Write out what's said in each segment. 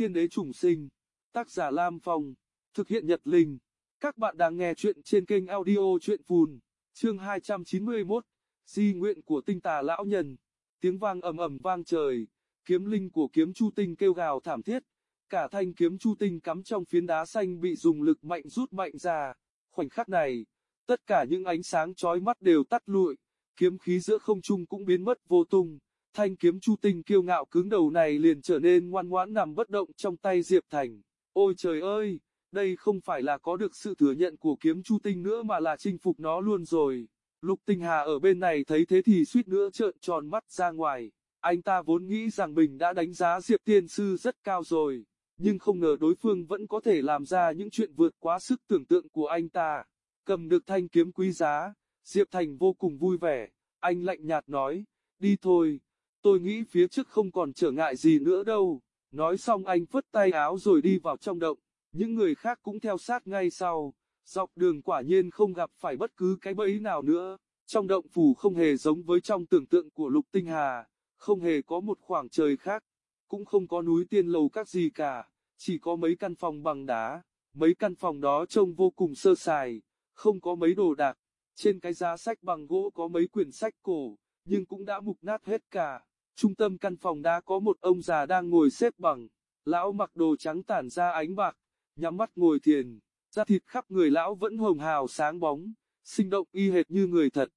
tiên đế trùng sinh. Tác giả Lam Phong. Thực hiện Nhật Linh. Các bạn đang nghe chuyện trên kênh audio chuyện phùn. Chương 291. Di nguyện của tinh tà lão nhân. Tiếng vang ầm ầm vang trời. Kiếm linh của kiếm chu tinh kêu gào thảm thiết. Cả thanh kiếm chu tinh cắm trong phiến đá xanh bị dùng lực mạnh rút mạnh ra. Khoảnh khắc này, tất cả những ánh sáng chói mắt đều tắt lụi. Kiếm khí giữa không trung cũng biến mất vô tung. Thanh kiếm chu tinh kiêu ngạo cứng đầu này liền trở nên ngoan ngoãn nằm bất động trong tay Diệp Thành. Ôi trời ơi, đây không phải là có được sự thừa nhận của kiếm chu tinh nữa mà là chinh phục nó luôn rồi. Lục Tinh Hà ở bên này thấy thế thì suýt nữa trợn tròn mắt ra ngoài. Anh ta vốn nghĩ rằng mình đã đánh giá Diệp Tiên Sư rất cao rồi, nhưng không ngờ đối phương vẫn có thể làm ra những chuyện vượt quá sức tưởng tượng của anh ta. Cầm được thanh kiếm quý giá, Diệp Thành vô cùng vui vẻ, anh lạnh nhạt nói, đi thôi, tôi nghĩ phía trước không còn trở ngại gì nữa đâu. Nói xong anh phất tay áo rồi đi vào trong động, những người khác cũng theo sát ngay sau. Dọc đường quả nhiên không gặp phải bất cứ cái bẫy nào nữa. Trong động phủ không hề giống với trong tưởng tượng của Lục Tinh Hà, không hề có một khoảng trời khác, cũng không có núi tiên lầu các gì cả, chỉ có mấy căn phòng bằng đá. Mấy căn phòng đó trông vô cùng sơ sài, không có mấy đồ đạc. Trên cái giá sách bằng gỗ có mấy quyển sách cổ, nhưng cũng đã mục nát hết cả. Trung tâm căn phòng đã có một ông già đang ngồi xếp bằng, lão mặc đồ trắng tản ra ánh bạc, nhắm mắt ngồi thiền, da thịt khắp người lão vẫn hồng hào sáng bóng, sinh động y hệt như người thật.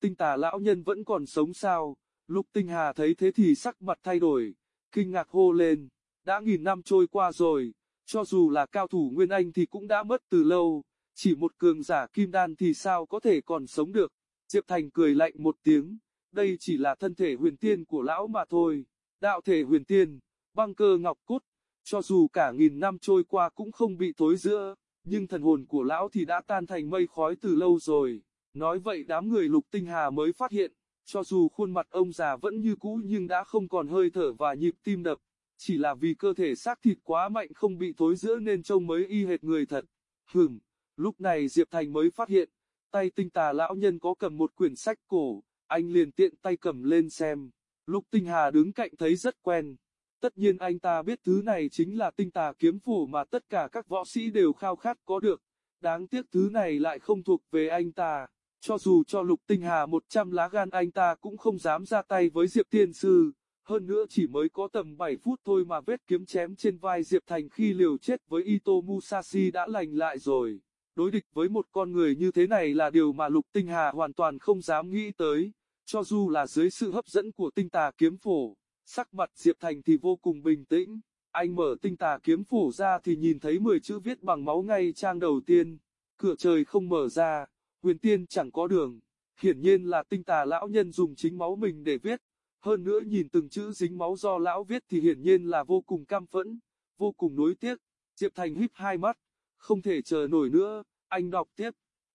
Tinh tà lão nhân vẫn còn sống sao, lục tinh hà thấy thế thì sắc mặt thay đổi, kinh ngạc hô lên, đã nghìn năm trôi qua rồi, cho dù là cao thủ Nguyên Anh thì cũng đã mất từ lâu, chỉ một cường giả kim đan thì sao có thể còn sống được. Diệp Thành cười lạnh một tiếng, đây chỉ là thân thể huyền tiên của lão mà thôi, đạo thể huyền tiên, băng cơ ngọc cốt, cho dù cả nghìn năm trôi qua cũng không bị thối giữa, nhưng thần hồn của lão thì đã tan thành mây khói từ lâu rồi. Nói vậy đám người lục tinh hà mới phát hiện, cho dù khuôn mặt ông già vẫn như cũ nhưng đã không còn hơi thở và nhịp tim đập, chỉ là vì cơ thể xác thịt quá mạnh không bị thối giữa nên trông mới y hệt người thật. Hừm, lúc này Diệp Thành mới phát hiện, tay tinh tà lão nhân có cầm một quyển sách cổ, anh liền tiện tay cầm lên xem. Lục Tinh Hà đứng cạnh thấy rất quen. Tất nhiên anh ta biết thứ này chính là tinh tà kiếm phủ mà tất cả các võ sĩ đều khao khát có được. Đáng tiếc thứ này lại không thuộc về anh ta. Cho dù cho Lục Tinh Hà 100 lá gan anh ta cũng không dám ra tay với Diệp Tiên Sư. Hơn nữa chỉ mới có tầm 7 phút thôi mà vết kiếm chém trên vai Diệp Thành khi liều chết với Ito Musashi đã lành lại rồi. Đối địch với một con người như thế này là điều mà Lục Tinh Hà hoàn toàn không dám nghĩ tới. Cho dù là dưới sự hấp dẫn của tinh tà kiếm phổ, sắc mặt Diệp Thành thì vô cùng bình tĩnh. Anh mở tinh tà kiếm phổ ra thì nhìn thấy 10 chữ viết bằng máu ngay trang đầu tiên. Cửa trời không mở ra, huyền tiên chẳng có đường. Hiển nhiên là tinh tà lão nhân dùng chính máu mình để viết. Hơn nữa nhìn từng chữ dính máu do lão viết thì hiển nhiên là vô cùng cam phẫn, vô cùng nối tiếc. Diệp Thành híp hai mắt, không thể chờ nổi nữa, anh đọc tiếp.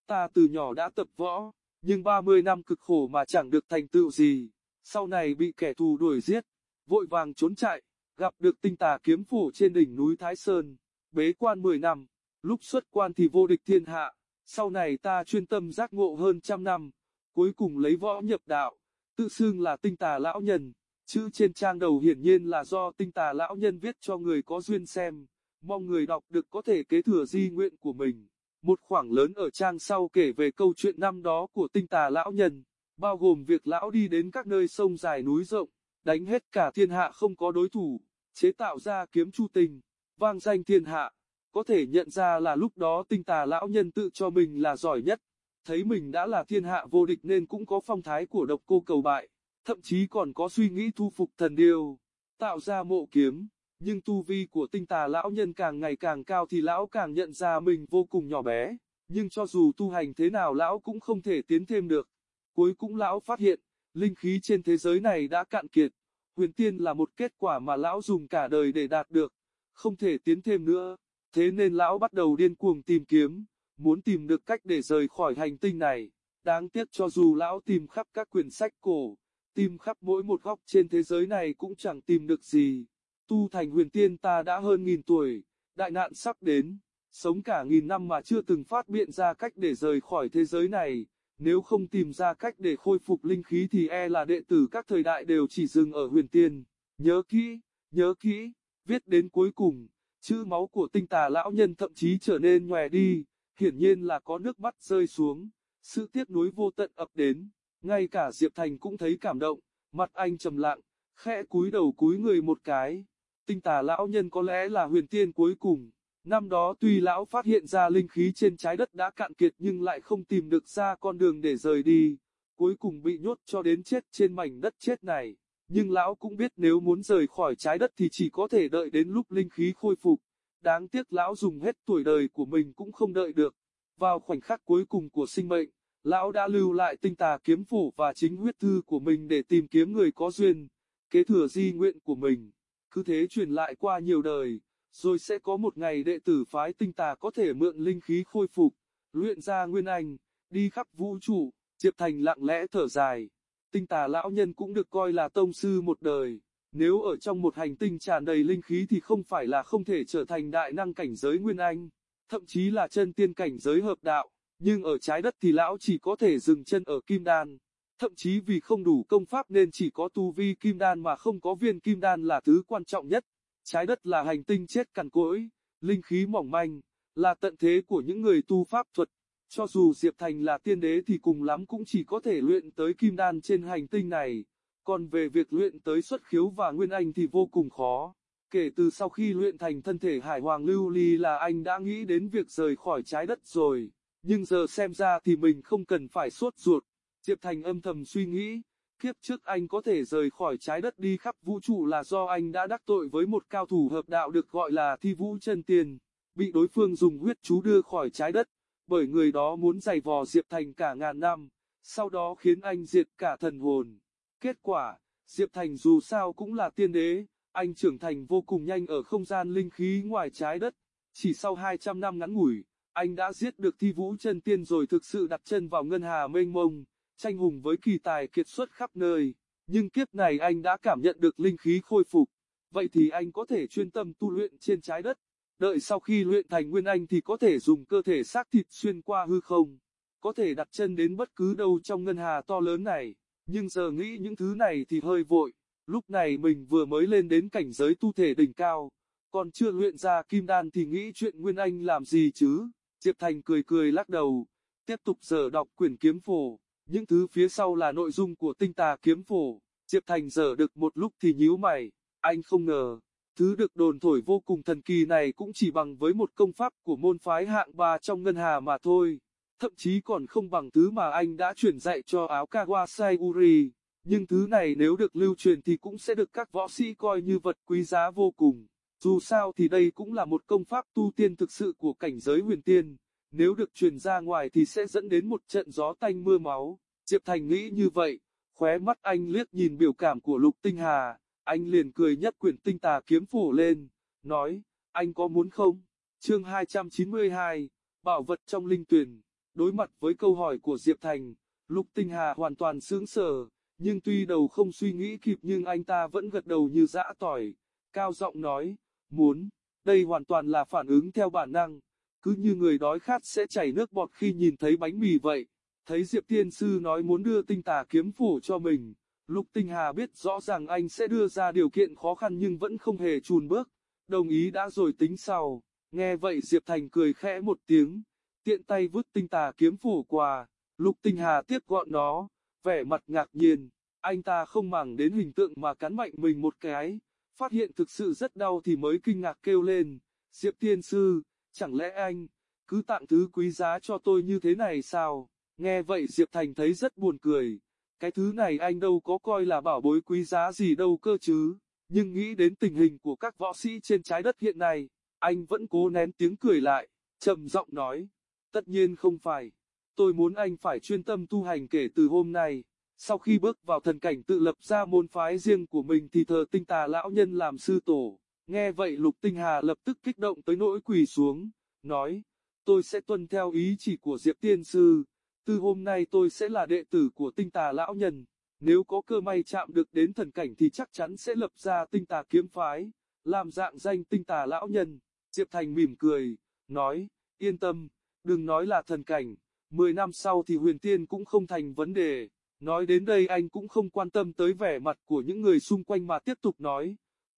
Ta từ nhỏ đã tập võ, nhưng 30 năm cực khổ mà chẳng được thành tựu gì, sau này bị kẻ thù đuổi giết, vội vàng trốn chạy, gặp được tinh tà kiếm phủ trên đỉnh núi Thái Sơn, bế quan 10 năm, lúc xuất quan thì vô địch thiên hạ, sau này ta chuyên tâm giác ngộ hơn trăm năm, cuối cùng lấy võ nhập đạo, tự xưng là tinh tà lão nhân, chữ trên trang đầu hiển nhiên là do tinh tà lão nhân viết cho người có duyên xem, mong người đọc được có thể kế thừa di nguyện của mình. Một khoảng lớn ở trang sau kể về câu chuyện năm đó của tinh tà lão nhân, bao gồm việc lão đi đến các nơi sông dài núi rộng, đánh hết cả thiên hạ không có đối thủ, chế tạo ra kiếm chu tinh, vang danh thiên hạ. Có thể nhận ra là lúc đó tinh tà lão nhân tự cho mình là giỏi nhất, thấy mình đã là thiên hạ vô địch nên cũng có phong thái của độc cô cầu bại, thậm chí còn có suy nghĩ thu phục thần điêu, tạo ra mộ kiếm. Nhưng tu vi của tinh tà lão nhân càng ngày càng cao thì lão càng nhận ra mình vô cùng nhỏ bé, nhưng cho dù tu hành thế nào lão cũng không thể tiến thêm được. Cuối cùng lão phát hiện, linh khí trên thế giới này đã cạn kiệt, huyền tiên là một kết quả mà lão dùng cả đời để đạt được, không thể tiến thêm nữa. Thế nên lão bắt đầu điên cuồng tìm kiếm, muốn tìm được cách để rời khỏi hành tinh này. Đáng tiếc cho dù lão tìm khắp các quyển sách cổ, tìm khắp mỗi một góc trên thế giới này cũng chẳng tìm được gì. Tu thành huyền tiên ta đã hơn nghìn tuổi, đại nạn sắp đến, sống cả nghìn năm mà chưa từng phát biện ra cách để rời khỏi thế giới này, nếu không tìm ra cách để khôi phục linh khí thì e là đệ tử các thời đại đều chỉ dừng ở huyền tiên. Nhớ kỹ, nhớ kỹ, Viết đến cuối cùng, chữ máu của tinh tà lão nhân thậm chí trở nên nhòe đi, hiển nhiên là có nước mắt rơi xuống, sự tiếc nuối vô tận ập đến, ngay cả Diệp Thành cũng thấy cảm động, mặt anh trầm lặng, khẽ cúi đầu cúi người một cái. Tinh tà lão nhân có lẽ là huyền tiên cuối cùng, năm đó tuy lão phát hiện ra linh khí trên trái đất đã cạn kiệt nhưng lại không tìm được ra con đường để rời đi, cuối cùng bị nhốt cho đến chết trên mảnh đất chết này. Nhưng lão cũng biết nếu muốn rời khỏi trái đất thì chỉ có thể đợi đến lúc linh khí khôi phục. Đáng tiếc lão dùng hết tuổi đời của mình cũng không đợi được. Vào khoảnh khắc cuối cùng của sinh mệnh, lão đã lưu lại tinh tà kiếm phủ và chính huyết thư của mình để tìm kiếm người có duyên, kế thừa di nguyện của mình. Cứ thế truyền lại qua nhiều đời, rồi sẽ có một ngày đệ tử phái tinh tà có thể mượn linh khí khôi phục, luyện ra nguyên anh, đi khắp vũ trụ, Diệp Thành lặng lẽ thở dài. Tinh tà lão nhân cũng được coi là tông sư một đời. Nếu ở trong một hành tinh tràn đầy linh khí thì không phải là không thể trở thành đại năng cảnh giới Nguyên Anh, thậm chí là chân tiên cảnh giới hợp đạo, nhưng ở trái đất thì lão chỉ có thể dừng chân ở kim đan. Thậm chí vì không đủ công pháp nên chỉ có tu vi kim đan mà không có viên kim đan là thứ quan trọng nhất. Trái đất là hành tinh chết cằn cỗi, linh khí mỏng manh, là tận thế của những người tu pháp thuật, cho dù Diệp Thành là tiên đế thì cùng lắm cũng chỉ có thể luyện tới kim đan trên hành tinh này, còn về việc luyện tới xuất khiếu và nguyên anh thì vô cùng khó. Kể từ sau khi luyện thành thân thể hải hoàng lưu ly là anh đã nghĩ đến việc rời khỏi trái đất rồi, nhưng giờ xem ra thì mình không cần phải suốt ruột. Diệp Thành âm thầm suy nghĩ, kiếp trước anh có thể rời khỏi trái đất đi khắp vũ trụ là do anh đã đắc tội với một cao thủ hợp đạo được gọi là thi vũ chân tiên, bị đối phương dùng huyết chú đưa khỏi trái đất bởi người đó muốn giày vò Diệp Thành cả ngàn năm, sau đó khiến anh diệt cả thần hồn. Kết quả, Diệp Thành dù sao cũng là tiên đế, anh trưởng thành vô cùng nhanh ở không gian linh khí ngoài trái đất. Chỉ sau 200 năm ngắn ngủi, anh đã giết được thi vũ chân tiên rồi thực sự đặt chân vào ngân hà mênh mông, tranh hùng với kỳ tài kiệt xuất khắp nơi. Nhưng kiếp này anh đã cảm nhận được linh khí khôi phục, vậy thì anh có thể chuyên tâm tu luyện trên trái đất. Đợi sau khi luyện thành nguyên anh thì có thể dùng cơ thể xác thịt xuyên qua hư không, có thể đặt chân đến bất cứ đâu trong ngân hà to lớn này, nhưng giờ nghĩ những thứ này thì hơi vội, lúc này mình vừa mới lên đến cảnh giới tu thể đỉnh cao, còn chưa luyện ra kim đan thì nghĩ chuyện nguyên anh làm gì chứ, Diệp Thành cười cười lắc đầu, tiếp tục giờ đọc quyển kiếm phổ, những thứ phía sau là nội dung của tinh tà kiếm phổ, Diệp Thành giờ được một lúc thì nhíu mày, anh không ngờ Thứ được đồn thổi vô cùng thần kỳ này cũng chỉ bằng với một công pháp của môn phái hạng ba trong ngân hà mà thôi. Thậm chí còn không bằng thứ mà anh đã truyền dạy cho áo Kawasai Uri. Nhưng thứ này nếu được lưu truyền thì cũng sẽ được các võ sĩ coi như vật quý giá vô cùng. Dù sao thì đây cũng là một công pháp tu tiên thực sự của cảnh giới huyền tiên. Nếu được truyền ra ngoài thì sẽ dẫn đến một trận gió tanh mưa máu. Diệp Thành nghĩ như vậy, khóe mắt anh liếc nhìn biểu cảm của Lục Tinh Hà. Anh liền cười nhất quyển tinh tà kiếm phổ lên, nói, anh có muốn không? Chương 292, Bảo vật trong linh tuyển. Đối mặt với câu hỏi của Diệp Thành, Lục Tinh Hà hoàn toàn sướng sờ, nhưng tuy đầu không suy nghĩ kịp nhưng anh ta vẫn gật đầu như dã tỏi, cao giọng nói, muốn, đây hoàn toàn là phản ứng theo bản năng, cứ như người đói khát sẽ chảy nước bọt khi nhìn thấy bánh mì vậy. Thấy Diệp Tiên Sư nói muốn đưa tinh tà kiếm phủ cho mình, Lục Tinh Hà biết rõ ràng anh sẽ đưa ra điều kiện khó khăn nhưng vẫn không hề chùn bước, đồng ý đã rồi tính sau. Nghe vậy Diệp Thành cười khẽ một tiếng, tiện tay vứt tinh tà kiếm phủ qua, Lục Tinh Hà tiếp gọn nó, vẻ mặt ngạc nhiên, anh ta không màng đến hình tượng mà cắn mạnh mình một cái, phát hiện thực sự rất đau thì mới kinh ngạc kêu lên, Diệp Tiên Sư, chẳng lẽ anh, cứ tặng thứ quý giá cho tôi như thế này sao? Nghe vậy Diệp Thành thấy rất buồn cười. Cái thứ này anh đâu có coi là bảo bối quý giá gì đâu cơ chứ, nhưng nghĩ đến tình hình của các võ sĩ trên trái đất hiện nay, anh vẫn cố nén tiếng cười lại, trầm giọng nói, tất nhiên không phải, tôi muốn anh phải chuyên tâm tu hành kể từ hôm nay, sau khi bước vào thần cảnh tự lập ra môn phái riêng của mình thì thờ tinh tà lão nhân làm sư tổ, nghe vậy lục tinh hà lập tức kích động tới nỗi quỳ xuống, nói, tôi sẽ tuân theo ý chỉ của Diệp Tiên Sư. Từ hôm nay tôi sẽ là đệ tử của tinh tà lão nhân, nếu có cơ may chạm được đến thần cảnh thì chắc chắn sẽ lập ra tinh tà kiếm phái, làm dạng danh tinh tà lão nhân. Diệp Thành mỉm cười, nói, yên tâm, đừng nói là thần cảnh, 10 năm sau thì huyền tiên cũng không thành vấn đề. Nói đến đây anh cũng không quan tâm tới vẻ mặt của những người xung quanh mà tiếp tục nói,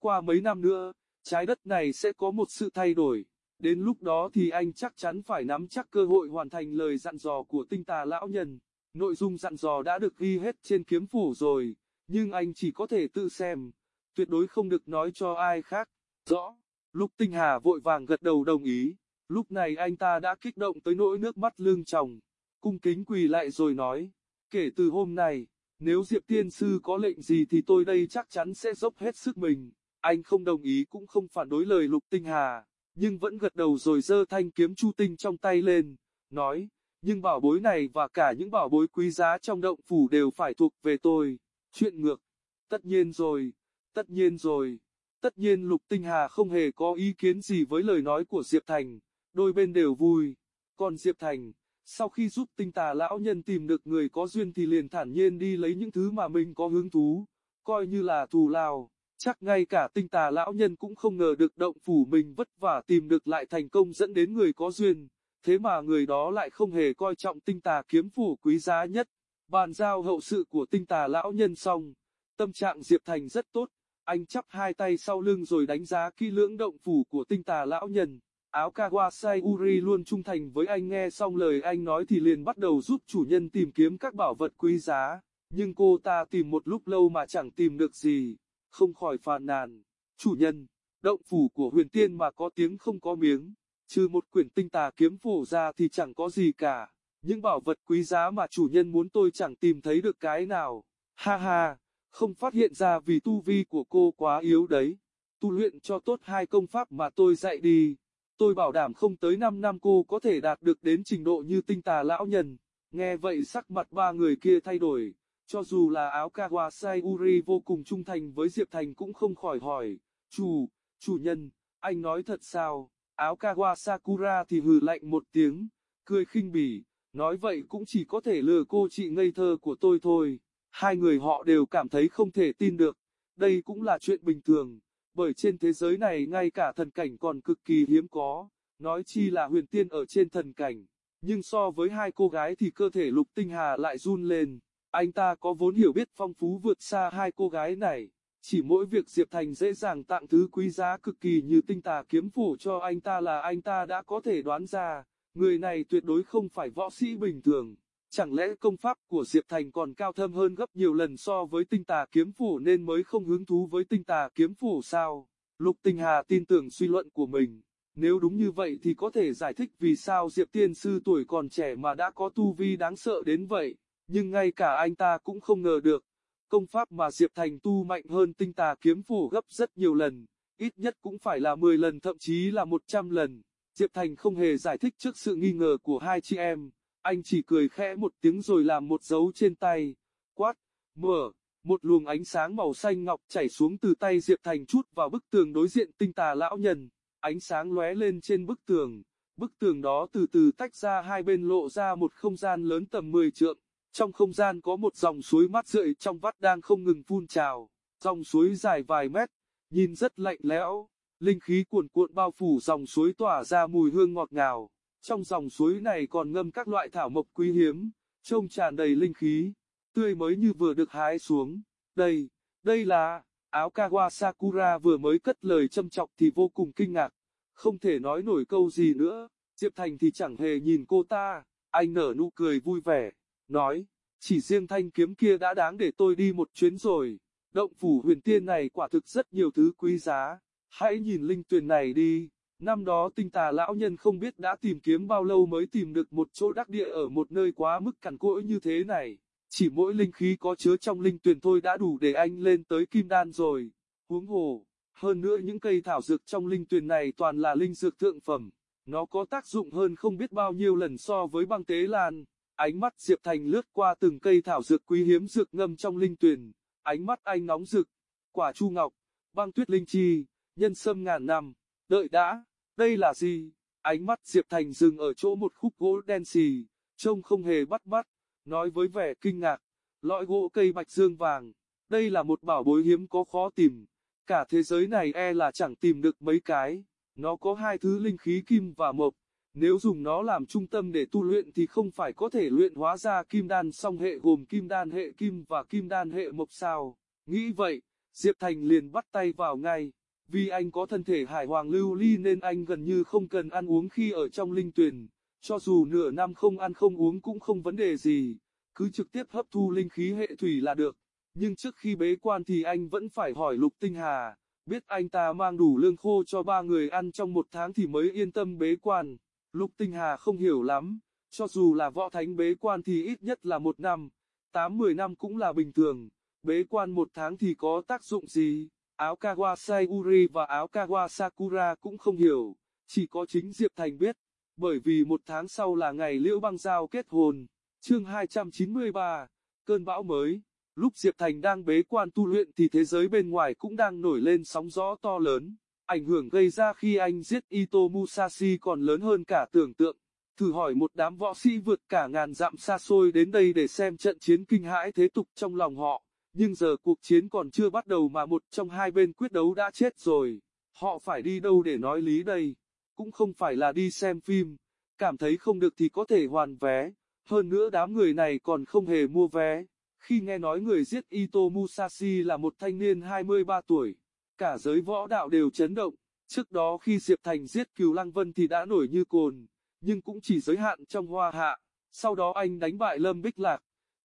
qua mấy năm nữa, trái đất này sẽ có một sự thay đổi. Đến lúc đó thì anh chắc chắn phải nắm chắc cơ hội hoàn thành lời dặn dò của tinh tà lão nhân. Nội dung dặn dò đã được ghi hết trên kiếm phủ rồi, nhưng anh chỉ có thể tự xem, tuyệt đối không được nói cho ai khác. Rõ, lúc Tinh Hà vội vàng gật đầu đồng ý, lúc này anh ta đã kích động tới nỗi nước mắt lưng tròng, cung kính quỳ lại rồi nói, kể từ hôm nay, nếu Diệp Tiên Sư có lệnh gì thì tôi đây chắc chắn sẽ dốc hết sức mình. Anh không đồng ý cũng không phản đối lời Lục Tinh Hà, nhưng vẫn gật đầu rồi giơ thanh kiếm chu tinh trong tay lên, nói, nhưng bảo bối này và cả những bảo bối quý giá trong động phủ đều phải thuộc về tôi. Chuyện ngược, tất nhiên rồi, tất nhiên rồi. Tất nhiên Lục Tinh Hà không hề có ý kiến gì với lời nói của Diệp Thành, đôi bên đều vui. Còn Diệp Thành, sau khi giúp tinh tà lão nhân tìm được người có duyên thì liền thản nhiên đi lấy những thứ mà mình có hứng thú, coi như là thù lao. Chắc ngay cả tinh tà lão nhân cũng không ngờ được động phủ mình vất vả tìm được lại thành công dẫn đến người có duyên, thế mà người đó lại không hề coi trọng tinh tà kiếm phủ quý giá nhất. Bàn giao hậu sự của tinh tà lão nhân xong, tâm trạng Diệp Thành rất tốt, anh chắp hai tay sau lưng rồi đánh giá kỹ lưỡng động phủ của tinh tà lão nhân. Áo Kawasai Uri luôn trung thành với anh nghe xong lời anh nói thì liền bắt đầu giúp chủ nhân tìm kiếm các bảo vật quý giá. Nhưng cô ta tìm một lúc lâu mà chẳng tìm được gì, không khỏi phàn nàn. Chủ nhân, động phủ của huyền tiên mà có tiếng không có miếng, trừ một quyển tinh tà kiếm phổ ra thì chẳng có gì cả. Những bảo vật quý giá mà chủ nhân muốn tôi chẳng tìm thấy được cái nào. Ha ha, không phát hiện ra vì tu vi của cô quá yếu đấy. Tu luyện cho tốt hai công pháp mà tôi dạy đi. Tôi bảo đảm không tới 5 năm cô có thể đạt được đến trình độ như tinh tà lão nhân. Nghe vậy sắc mặt ba người kia thay đổi. Cho dù là áo Kawasai Uri vô cùng trung thành với Diệp Thành cũng không khỏi hỏi. Chủ, chủ nhân, anh nói thật sao? Áo Kawasakura thì hừ lạnh một tiếng, cười khinh bỉ, nói vậy cũng chỉ có thể lừa cô chị ngây thơ của tôi thôi. Hai người họ đều cảm thấy không thể tin được, đây cũng là chuyện bình thường, bởi trên thế giới này ngay cả thần cảnh còn cực kỳ hiếm có, nói chi là huyền tiên ở trên thần cảnh. Nhưng so với hai cô gái thì cơ thể lục tinh hà lại run lên, anh ta có vốn hiểu biết phong phú vượt xa hai cô gái này. Chỉ mỗi việc Diệp Thành dễ dàng tặng thứ quý giá cực kỳ như tinh tà kiếm phủ cho anh ta là anh ta đã có thể đoán ra, người này tuyệt đối không phải võ sĩ bình thường. Chẳng lẽ công pháp của Diệp Thành còn cao thâm hơn gấp nhiều lần so với tinh tà kiếm phủ nên mới không hứng thú với tinh tà kiếm phủ sao? Lục Tinh Hà tin tưởng suy luận của mình. Nếu đúng như vậy thì có thể giải thích vì sao Diệp Tiên Sư tuổi còn trẻ mà đã có tu vi đáng sợ đến vậy. Nhưng ngay cả anh ta cũng không ngờ được. Công pháp mà Diệp Thành tu mạnh hơn tinh tà kiếm phủ gấp rất nhiều lần. Ít nhất cũng phải là 10 lần thậm chí là 100 lần. Diệp Thành không hề giải thích trước sự nghi ngờ của hai chị em. Anh chỉ cười khẽ một tiếng rồi làm một dấu trên tay, quát, mở, một luồng ánh sáng màu xanh ngọc chảy xuống từ tay Diệp Thành chút vào bức tường đối diện tinh tà lão nhân, ánh sáng lóe lên trên bức tường, bức tường đó từ từ tách ra hai bên lộ ra một không gian lớn tầm 10 trượng, trong không gian có một dòng suối mát rượi trong vắt đang không ngừng phun trào, dòng suối dài vài mét, nhìn rất lạnh lẽo, linh khí cuồn cuộn bao phủ dòng suối tỏa ra mùi hương ngọt ngào. Trong dòng suối này còn ngâm các loại thảo mộc quý hiếm, trông tràn đầy linh khí, tươi mới như vừa được hái xuống. Đây, đây là, áo Kawasakura vừa mới cất lời châm chọc thì vô cùng kinh ngạc, không thể nói nổi câu gì nữa, Diệp Thành thì chẳng hề nhìn cô ta, anh nở nụ cười vui vẻ, nói, chỉ riêng thanh kiếm kia đã đáng để tôi đi một chuyến rồi, động phủ huyền tiên này quả thực rất nhiều thứ quý giá, hãy nhìn linh tuyền này đi. Năm đó tinh tà lão nhân không biết đã tìm kiếm bao lâu mới tìm được một chỗ đắc địa ở một nơi quá mức cằn cỗi như thế này. Chỉ mỗi linh khí có chứa trong linh tuyển thôi đã đủ để anh lên tới kim đan rồi. Huống hồ, hơn nữa những cây thảo dược trong linh tuyển này toàn là linh dược thượng phẩm. Nó có tác dụng hơn không biết bao nhiêu lần so với băng tế lan. Ánh mắt Diệp Thành lướt qua từng cây thảo dược quý hiếm dược ngâm trong linh tuyền. Ánh mắt anh nóng rực. Quả chu ngọc, băng tuyết linh chi, nhân sâm ngàn năm. Đợi đã, đây là gì? Ánh mắt Diệp Thành dừng ở chỗ một khúc gỗ đen xì, trông không hề bắt mắt, nói với vẻ kinh ngạc, lõi gỗ cây bạch dương vàng, đây là một bảo bối hiếm có khó tìm, cả thế giới này e là chẳng tìm được mấy cái, nó có hai thứ linh khí kim và mộc, nếu dùng nó làm trung tâm để tu luyện thì không phải có thể luyện hóa ra kim đan song hệ gồm kim đan hệ kim và kim đan hệ mộc sao, nghĩ vậy, Diệp Thành liền bắt tay vào ngay. Vì anh có thân thể hải hoàng lưu ly nên anh gần như không cần ăn uống khi ở trong linh tuyền, cho dù nửa năm không ăn không uống cũng không vấn đề gì, cứ trực tiếp hấp thu linh khí hệ thủy là được. Nhưng trước khi bế quan thì anh vẫn phải hỏi Lục Tinh Hà, biết anh ta mang đủ lương khô cho ba người ăn trong một tháng thì mới yên tâm bế quan. Lục Tinh Hà không hiểu lắm, cho dù là võ thánh bế quan thì ít nhất là một năm, tám mười năm cũng là bình thường, bế quan một tháng thì có tác dụng gì? Áo Kawasai Uri và áo Kawasakura cũng không hiểu, chỉ có chính Diệp Thành biết, bởi vì một tháng sau là ngày Liễu Băng Giao kết hôn. Chương 293, cơn bão mới. Lúc Diệp Thành đang bế quan tu luyện thì thế giới bên ngoài cũng đang nổi lên sóng gió to lớn. Ảnh hưởng gây ra khi anh giết Ito Musashi còn lớn hơn cả tưởng tượng. Thử hỏi một đám võ sĩ vượt cả ngàn dặm xa xôi đến đây để xem trận chiến kinh hãi thế tục trong lòng họ. Nhưng giờ cuộc chiến còn chưa bắt đầu mà một trong hai bên quyết đấu đã chết rồi. Họ phải đi đâu để nói lý đây? Cũng không phải là đi xem phim. Cảm thấy không được thì có thể hoàn vé. Hơn nữa đám người này còn không hề mua vé. Khi nghe nói người giết Ito Musashi là một thanh niên 23 tuổi, cả giới võ đạo đều chấn động. Trước đó khi Diệp Thành giết Cửu Lăng Vân thì đã nổi như cồn, nhưng cũng chỉ giới hạn trong hoa hạ. Sau đó anh đánh bại Lâm Bích Lạc,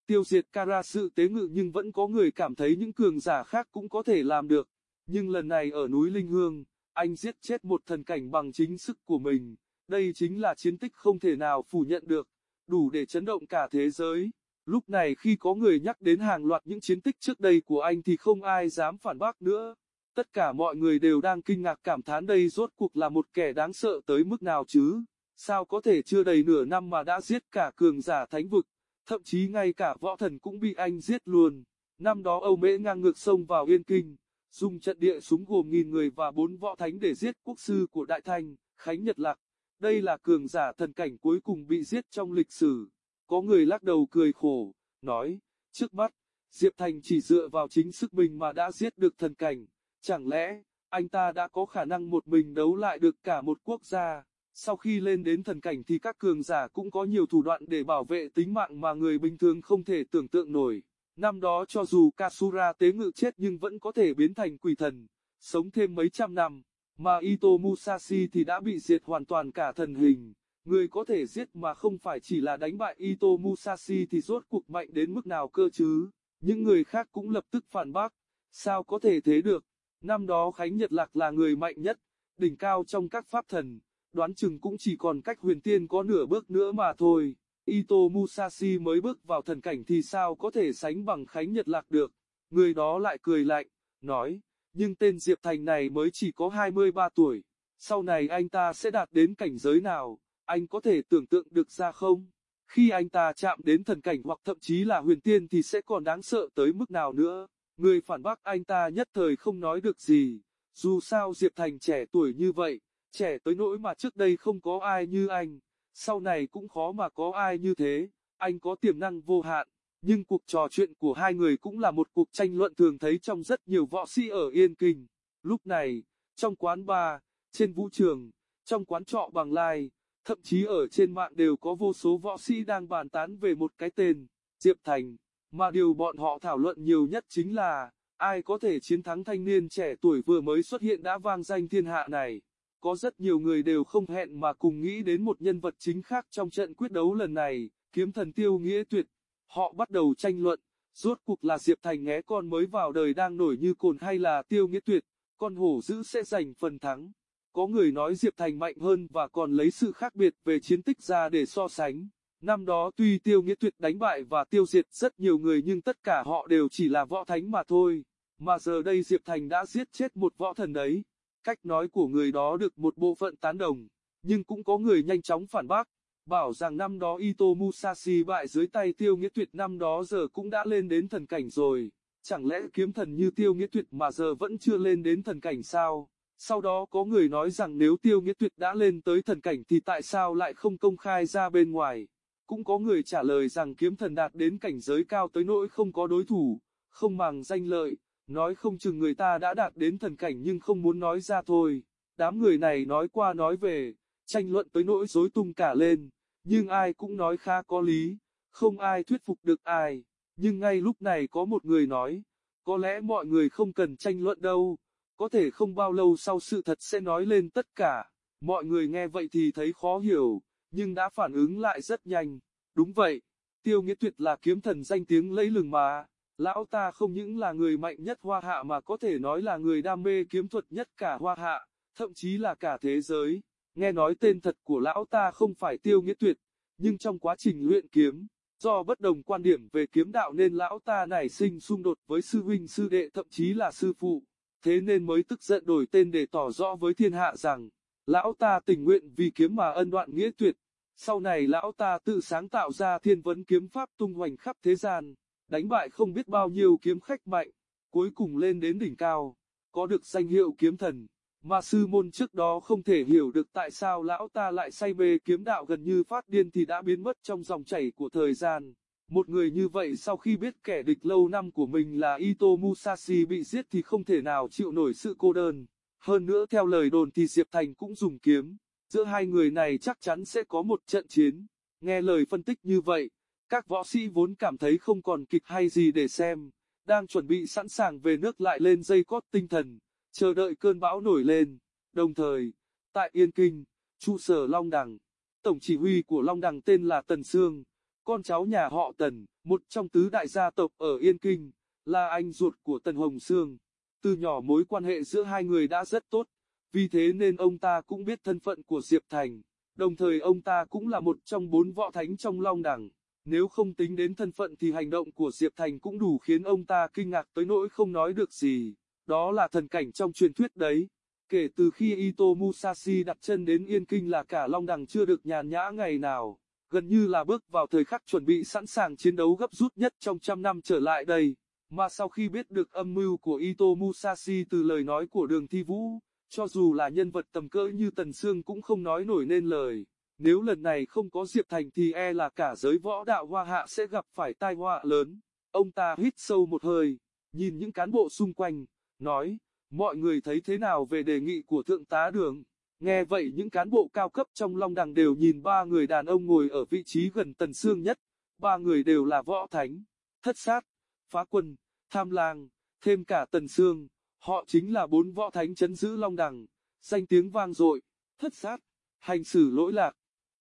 tiêu diệt Kara sự tế ngự nhưng vẫn có người cảm thấy những cường giả khác cũng có thể làm được. Nhưng lần này ở núi Linh Hương, anh giết chết một thần cảnh bằng chính sức của mình. Đây chính là chiến tích không thể nào phủ nhận được, đủ để chấn động cả thế giới. Lúc này khi có người nhắc đến hàng loạt những chiến tích trước đây của anh thì không ai dám phản bác nữa. Tất cả mọi người đều đang kinh ngạc cảm thán đây rốt cuộc là một kẻ đáng sợ tới mức nào chứ. Sao có thể chưa đầy nửa năm mà đã giết cả cường giả thánh vực, thậm chí ngay cả võ thần cũng bị anh giết luôn. Năm đó Âu Mễ ngang ngược sông vào Yên Kinh, dùng trận địa súng gồm nghìn người và bốn võ thánh để giết quốc sư của Đại Thanh, Khánh Nhật Lạc. Đây là cường giả thần cảnh cuối cùng bị giết trong lịch sử. Có người lắc đầu cười khổ, nói, trước mắt, Diệp Thành chỉ dựa vào chính sức mình mà đã giết được thần cảnh, chẳng lẽ, anh ta đã có khả năng một mình đấu lại được cả một quốc gia. Sau khi lên đến thần cảnh thì các cường giả cũng có nhiều thủ đoạn để bảo vệ tính mạng mà người bình thường không thể tưởng tượng nổi. Năm đó cho dù Kasura tế ngự chết nhưng vẫn có thể biến thành quỷ thần, sống thêm mấy trăm năm, mà Ito Musashi thì đã bị diệt hoàn toàn cả thần hình. Người có thể giết mà không phải chỉ là đánh bại Ito Musashi thì rốt cuộc mạnh đến mức nào cơ chứ. Những người khác cũng lập tức phản bác. Sao có thể thế được? Năm đó Khánh Nhật Lạc là người mạnh nhất, đỉnh cao trong các pháp thần, đoán chừng cũng chỉ còn cách huyền tiên có nửa bước nữa mà thôi. Ito Musashi mới bước vào thần cảnh thì sao có thể sánh bằng Khánh Nhật Lạc được. Người đó lại cười lạnh, nói, nhưng tên Diệp Thành này mới chỉ có 23 tuổi, sau này anh ta sẽ đạt đến cảnh giới nào? anh có thể tưởng tượng được ra không? Khi anh ta chạm đến thần cảnh hoặc thậm chí là huyền tiên thì sẽ còn đáng sợ tới mức nào nữa? Người phản bác anh ta nhất thời không nói được gì. Dù sao Diệp Thành trẻ tuổi như vậy, trẻ tới nỗi mà trước đây không có ai như anh, sau này cũng khó mà có ai như thế, anh có tiềm năng vô hạn. Nhưng cuộc trò chuyện của hai người cũng là một cuộc tranh luận thường thấy trong rất nhiều võ sĩ ở Yên Kinh. Lúc này, trong quán bar, trên vũ trường, trong quán trọ bằng lai, Thậm chí ở trên mạng đều có vô số võ sĩ đang bàn tán về một cái tên, Diệp Thành, mà điều bọn họ thảo luận nhiều nhất chính là, ai có thể chiến thắng thanh niên trẻ tuổi vừa mới xuất hiện đã vang danh thiên hạ này. Có rất nhiều người đều không hẹn mà cùng nghĩ đến một nhân vật chính khác trong trận quyết đấu lần này, kiếm thần tiêu nghĩa tuyệt. Họ bắt đầu tranh luận, rốt cuộc là Diệp Thành nghé con mới vào đời đang nổi như cồn hay là tiêu nghĩa tuyệt, con hổ dữ sẽ giành phần thắng. Có người nói Diệp Thành mạnh hơn và còn lấy sự khác biệt về chiến tích ra để so sánh. Năm đó tuy Tiêu Nghĩa Tuyệt đánh bại và tiêu diệt rất nhiều người nhưng tất cả họ đều chỉ là võ thánh mà thôi. Mà giờ đây Diệp Thành đã giết chết một võ thần ấy. Cách nói của người đó được một bộ phận tán đồng, nhưng cũng có người nhanh chóng phản bác, bảo rằng năm đó Ito Musashi bại dưới tay Tiêu Nghĩa Tuyệt năm đó giờ cũng đã lên đến thần cảnh rồi. Chẳng lẽ kiếm thần như Tiêu Nghĩa Tuyệt mà giờ vẫn chưa lên đến thần cảnh sao? Sau đó có người nói rằng nếu tiêu nghĩa tuyệt đã lên tới thần cảnh thì tại sao lại không công khai ra bên ngoài. Cũng có người trả lời rằng kiếm thần đạt đến cảnh giới cao tới nỗi không có đối thủ, không màng danh lợi, nói không chừng người ta đã đạt đến thần cảnh nhưng không muốn nói ra thôi. Đám người này nói qua nói về, tranh luận tới nỗi rối tung cả lên, nhưng ai cũng nói khá có lý, không ai thuyết phục được ai. Nhưng ngay lúc này có một người nói, có lẽ mọi người không cần tranh luận đâu, có thể không bao lâu sau sự thật sẽ nói lên tất cả. Mọi người nghe vậy thì thấy khó hiểu, nhưng đã phản ứng lại rất nhanh. Đúng vậy, Tiêu Nghĩa Tuyệt là kiếm thần danh tiếng lẫy lừng mà. Lão ta không những là người mạnh nhất hoa hạ mà có thể nói là người đam mê kiếm thuật nhất cả hoa hạ, thậm chí là cả thế giới. Nghe nói tên thật của lão ta không phải Tiêu Nghĩa Tuyệt, nhưng trong quá trình luyện kiếm, do bất đồng quan điểm về kiếm đạo nên lão ta nảy sinh xung đột với sư huynh sư đệ thậm chí là sư phụ, thế nên mới tức giận đổi tên để tỏ rõ với thiên hạ rằng, lão ta tình nguyện vì kiếm mà ân đoạn nghĩa tuyệt. Sau này lão ta tự sáng tạo ra thiên vấn kiếm pháp tung hoành khắp thế gian, đánh bại không biết bao nhiêu kiếm khách mạnh, cuối cùng lên đến đỉnh cao, có được danh hiệu kiếm thần. Mà sư môn trước đó không thể hiểu được tại sao lão ta lại say mê kiếm đạo gần như phát điên thì đã biến mất trong dòng chảy của thời gian. Một người như vậy sau khi biết kẻ địch lâu năm của mình là Ito Musashi bị giết thì không thể nào chịu nổi sự cô đơn. Hơn nữa theo lời đồn thì Diệp Thành cũng dùng kiếm. Giữa hai người này chắc chắn sẽ có một trận chiến. Nghe lời phân tích như vậy, các võ sĩ vốn cảm thấy không còn kịch hay gì để xem, đang chuẩn bị sẵn sàng về nước lại lên dây cót tinh thần chờ đợi cơn bão nổi lên. Đồng thời, tại Yên Kinh, trụ sở Long Đằng, tổng chỉ huy của Long Đằng tên là Tần Sương, con cháu nhà họ Tần, một trong tứ đại gia tộc ở Yên Kinh, là anh ruột của Tần Hồng Sương. Từ nhỏ mối quan hệ giữa hai người đã rất tốt, vì thế nên ông ta cũng biết thân phận của Diệp Thành, đồng thời ông ta cũng là một trong bốn võ thánh trong Long Đằng. Nếu không tính đến thân phận thì hành động của Diệp Thành cũng đủ khiến ông ta kinh ngạc tới nỗi không nói được gì. Đó là thần cảnh trong truyền thuyết đấy. Kể từ khi Ito Musashi đặt chân đến Yên Kinh là cả Long Đằng chưa được nhàn nhã ngày nào, gần như là bước vào thời khắc chuẩn bị sẵn sàng chiến đấu gấp rút nhất trong trăm năm trở lại đây. Mà sau khi biết được âm mưu của Ito Musashi từ lời nói của đường thi vũ, cho dù là nhân vật tầm cỡ như Tần Sương cũng không nói nổi nên lời. Nếu lần này không có Diệp Thành thì e là cả giới võ đạo hoa hạ sẽ gặp phải tai họa lớn. Ông ta hít sâu một hơi, nhìn những cán bộ xung quanh, nói, mọi người thấy thế nào về đề nghị của thượng tá đường. Nghe vậy những cán bộ cao cấp trong Long Đằng đều nhìn ba người đàn ông ngồi ở vị trí gần Tần Sương nhất, ba người đều là võ thánh, thất sát, phá quân, tham lang, thêm cả Tần Sương, họ chính là bốn võ thánh chấn giữ Long Đằng, danh tiếng vang dội, thất sát, hành xử lỗi lạc,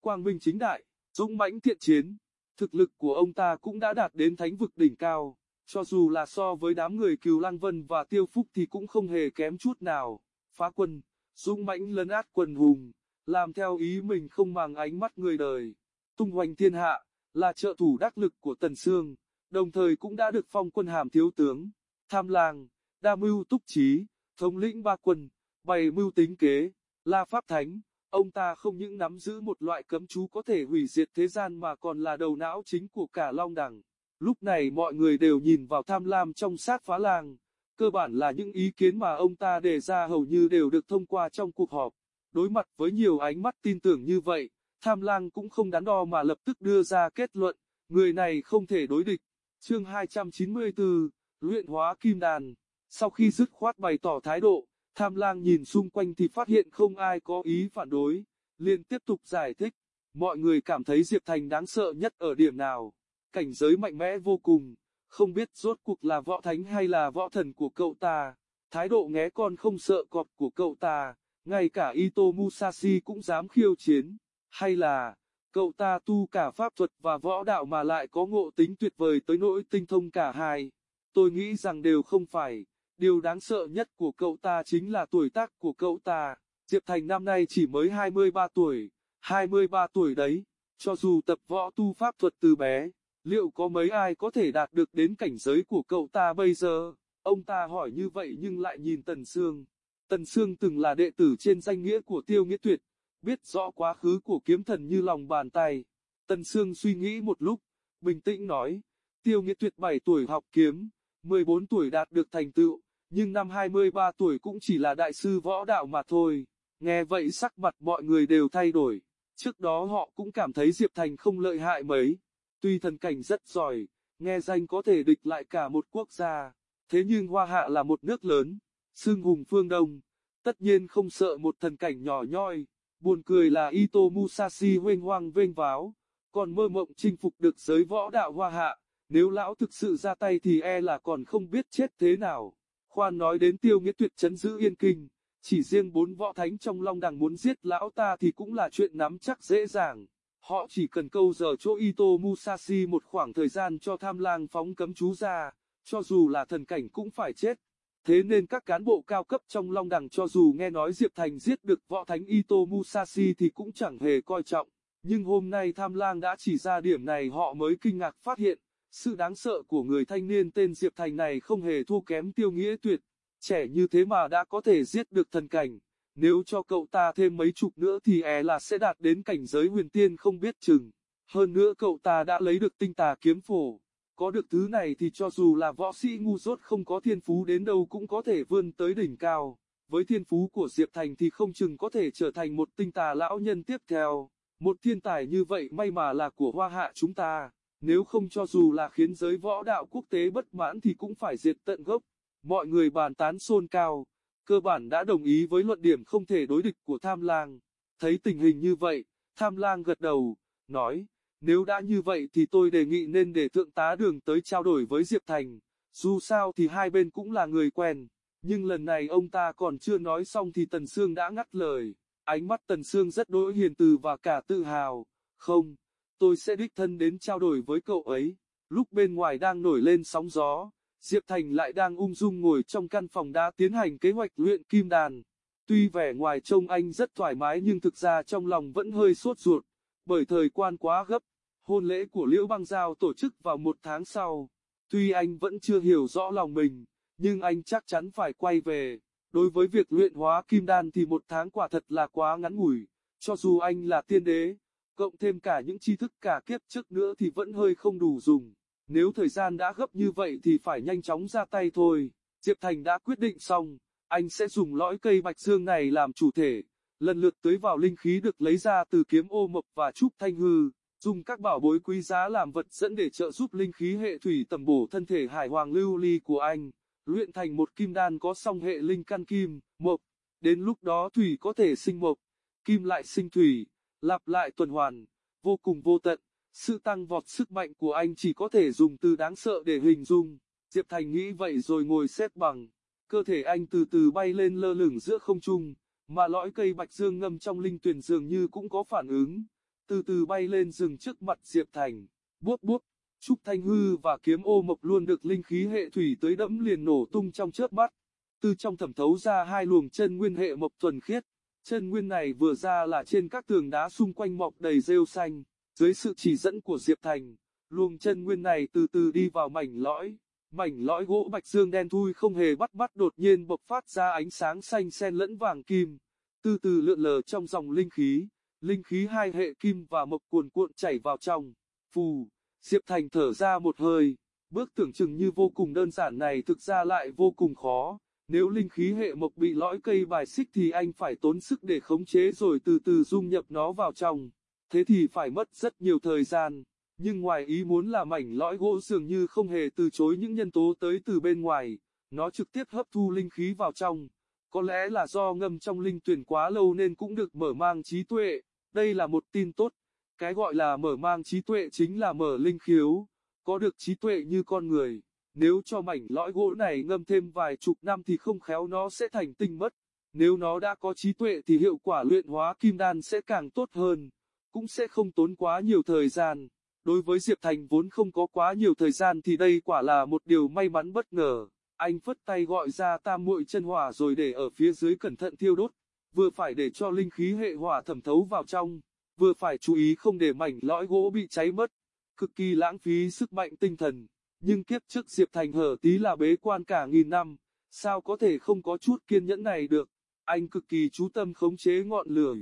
quang minh chính đại, dũng mãnh thiện chiến, thực lực của ông ta cũng đã đạt đến thánh vực đỉnh cao. Cho dù là so với đám người cừu Lăng Vân và Tiêu Phúc thì cũng không hề kém chút nào. Phá quân, dũng mãnh lấn át quần hùng, làm theo ý mình không màng ánh mắt người đời. Tung hoành thiên hạ, là trợ thủ đắc lực của Tần Sương, đồng thời cũng đã được phong quân hàm thiếu tướng. Tham lang, đa mưu túc trí, thống lĩnh ba quân, bày mưu tính kế, là pháp thánh. Ông ta không những nắm giữ một loại cấm chú có thể hủy diệt thế gian mà còn là đầu não chính của cả Long Đẳng. Lúc này mọi người đều nhìn vào tham lam trong sát phá lang. Cơ bản là những ý kiến mà ông ta đề ra hầu như đều được thông qua trong cuộc họp. Đối mặt với nhiều ánh mắt tin tưởng như vậy, tham lang cũng không đắn đo mà lập tức đưa ra kết luận, người này không thể đối địch. Chương 294, Luyện hóa kim đàn. Sau khi dứt khoát bày tỏ thái độ, tham lang nhìn xung quanh thì phát hiện không ai có ý phản đối, liền tiếp tục giải thích. Mọi người cảm thấy Diệp Thành đáng sợ nhất ở điểm nào. Cảnh giới mạnh mẽ vô cùng, không biết rốt cuộc là võ thánh hay là võ thần của cậu ta, thái độ nghé con không sợ cọp của cậu ta, ngay cả Ito Musashi cũng dám khiêu chiến, hay là, cậu ta tu cả pháp thuật và võ đạo mà lại có ngộ tính tuyệt vời tới nỗi tinh thông cả hai, tôi nghĩ rằng đều không phải, điều đáng sợ nhất của cậu ta chính là tuổi tác của cậu ta, Diệp Thành năm nay chỉ mới 23 tuổi, 23 tuổi đấy, cho dù tập võ tu pháp thuật từ bé Liệu có mấy ai có thể đạt được đến cảnh giới của cậu ta bây giờ? Ông ta hỏi như vậy nhưng lại nhìn Tần Sương. Tần Sương từng là đệ tử trên danh nghĩa của Tiêu Nghĩa Tuyệt, biết rõ quá khứ của kiếm thần như lòng bàn tay. Tần Sương suy nghĩ một lúc, bình tĩnh nói, Tiêu Nghĩa Tuyệt 7 tuổi học kiếm, 14 tuổi đạt được thành tựu, nhưng năm 23 tuổi cũng chỉ là đại sư võ đạo mà thôi. Nghe vậy sắc mặt mọi người đều thay đổi. Trước đó họ cũng cảm thấy Diệp Thành không lợi hại mấy. Tuy thần cảnh rất giỏi, nghe danh có thể địch lại cả một quốc gia, thế nhưng Hoa Hạ là một nước lớn, xưng hùng phương Đông, tất nhiên không sợ một thần cảnh nhỏ nhoi. Buồn cười là Ito Musashi huênh hoang vênh váo, còn mơ mộng chinh phục được giới võ đạo Hoa Hạ, nếu lão thực sự ra tay thì e là còn không biết chết thế nào. Khoan nói đến tiêu nghĩa tuyệt chấn giữ yên kinh, chỉ riêng bốn võ thánh trong long đằng muốn giết lão ta thì cũng là chuyện nắm chắc dễ dàng. Họ chỉ cần câu giờ chỗ Ito Musashi một khoảng thời gian cho tham lang phóng cấm chú ra, cho dù là thần cảnh cũng phải chết. Thế nên các cán bộ cao cấp trong Long Đằng cho dù nghe nói Diệp Thành giết được võ thánh Ito Musashi thì cũng chẳng hề coi trọng. Nhưng hôm nay tham lang đã chỉ ra điểm này họ mới kinh ngạc phát hiện, sự đáng sợ của người thanh niên tên Diệp Thành này không hề thua kém tiêu nghĩa tuyệt. Trẻ như thế mà đã có thể giết được thần cảnh. Nếu cho cậu ta thêm mấy chục nữa thì e là sẽ đạt đến cảnh giới huyền tiên không biết chừng. Hơn nữa cậu ta đã lấy được tinh tà kiếm phổ. Có được thứ này thì cho dù là võ sĩ ngu dốt không có thiên phú đến đâu cũng có thể vươn tới đỉnh cao. Với thiên phú của Diệp Thành thì không chừng có thể trở thành một tinh tà lão nhân tiếp theo. Một thiên tài như vậy may mà là của hoa hạ chúng ta. Nếu không cho dù là khiến giới võ đạo quốc tế bất mãn thì cũng phải diệt tận gốc. Mọi người bàn tán xôn cao, cơ bản đã đồng ý với luận điểm không thể đối địch của tham lang. Thấy tình hình như vậy, tham lang gật đầu, nói, nếu đã như vậy thì tôi đề nghị nên để thượng tá đường tới trao đổi với Diệp Thành, dù sao thì hai bên cũng là người quen. Nhưng lần này ông ta còn chưa nói xong thì Tần Sương đã ngắt lời, ánh mắt Tần Sương rất đỗi hiền từ và cả tự hào, không, tôi sẽ đích thân đến trao đổi với cậu ấy. Lúc bên ngoài đang nổi lên sóng gió, Diệp Thành lại đang ung dung ngồi trong căn phòng đã tiến hành kế hoạch luyện kim đàn. Tuy vẻ ngoài trông anh rất thoải mái nhưng thực ra trong lòng vẫn hơi sốt ruột, bởi thời quan quá gấp. Hôn lễ của Liễu Băng Giao tổ chức vào một tháng sau. Tuy anh vẫn chưa hiểu rõ lòng mình, nhưng anh chắc chắn phải quay về. Đối với việc luyện hóa kim đan thì một tháng quả thật là quá ngắn ngủi. Cho dù anh là tiên đế, cộng thêm cả những tri thức cả kiếp trước nữa thì vẫn hơi không đủ dùng. Nếu thời gian đã gấp như vậy thì phải nhanh chóng ra tay thôi. Diệp Thành đã quyết định xong, anh sẽ dùng lõi cây bạch dương này làm chủ thể, lần lượt tưới vào linh khí được lấy ra từ kiếm ô mộc và trúc thanh hư, dùng các bảo bối quý giá làm vật dẫn để trợ giúp linh khí hệ thủy tầm bổ thân thể hải hoàng lưu ly của anh, luyện thành một kim đan có song hệ linh căn kim, mộc. Đến lúc đó thủy có thể sinh mộc, kim lại sinh thủy, lặp lại tuần hoàn, vô cùng vô tận. Sự tăng vọt sức mạnh của anh chỉ có thể dùng từ đáng sợ để hình dung. Diệp Thành nghĩ vậy rồi ngồi xếp bằng. Cơ thể anh từ từ bay lên lơ lửng giữa không trung, mà lõi cây bạch dương ngâm trong linh tuyển dường như cũng có phản ứng. Từ từ bay lên rừng trước mặt Diệp Thành. Buốt buốt, Trúc Thanh Hư và kiếm ô mộc luôn được linh khí hệ thủy tới đẫm liền nổ tung trong chớp mắt. Từ trong thẩm thấu ra hai luồng chân nguyên hệ mộc thuần khiết. Chân nguyên này vừa ra là trên các tường đá xung quanh mọc đầy rêu xanh. Dưới sự chỉ dẫn của Diệp Thành, luồng chân nguyên này từ từ đi vào mảnh lõi. Mảnh lõi gỗ bạch dương đen thui không hề bắt bắt đột nhiên bộc phát ra ánh sáng xanh xen lẫn vàng kim, từ từ lượn lờ trong dòng linh khí. Linh khí hai hệ kim và mộc cuồn cuộn chảy vào trong. Phù, Diệp Thành thở ra một hơi. Bước tưởng chừng như vô cùng đơn giản này thực ra lại vô cùng khó. Nếu linh khí hệ mộc bị lõi cây bài xích thì anh phải tốn sức để khống chế rồi từ từ dung nhập nó vào trong thế thì phải mất rất nhiều thời gian. Nhưng ngoài ý muốn là mảnh lõi gỗ dường như không hề từ chối những nhân tố tới từ bên ngoài, nó trực tiếp hấp thu linh khí vào trong. Có lẽ là do ngâm trong linh tuyển quá lâu nên cũng được mở mang trí tuệ, đây là một tin tốt. Cái gọi là mở mang trí tuệ chính là mở linh khiếu, có được trí tuệ như con người. Nếu cho mảnh lõi gỗ này ngâm thêm vài chục năm thì không khéo nó sẽ thành tinh mất. Nếu nó đã có trí tuệ thì hiệu quả luyện hóa kim đan sẽ càng tốt hơn cũng sẽ không tốn quá nhiều thời gian. Đối với Diệp Thành vốn không có quá nhiều thời gian thì đây quả là một điều may mắn bất ngờ. Anh phất tay gọi ra tam muội chân hỏa rồi để ở phía dưới cẩn thận thiêu đốt, vừa phải để cho linh khí hệ hỏa thẩm thấu vào trong, vừa phải chú ý không để mảnh lõi gỗ bị cháy mất. Cực kỳ lãng phí sức mạnh tinh thần, nhưng kiếp trước Diệp Thành hở tí là bế quan cả nghìn năm, sao có thể không có chút kiên nhẫn này được. Anh cực kỳ chú tâm khống chế ngọn lửa,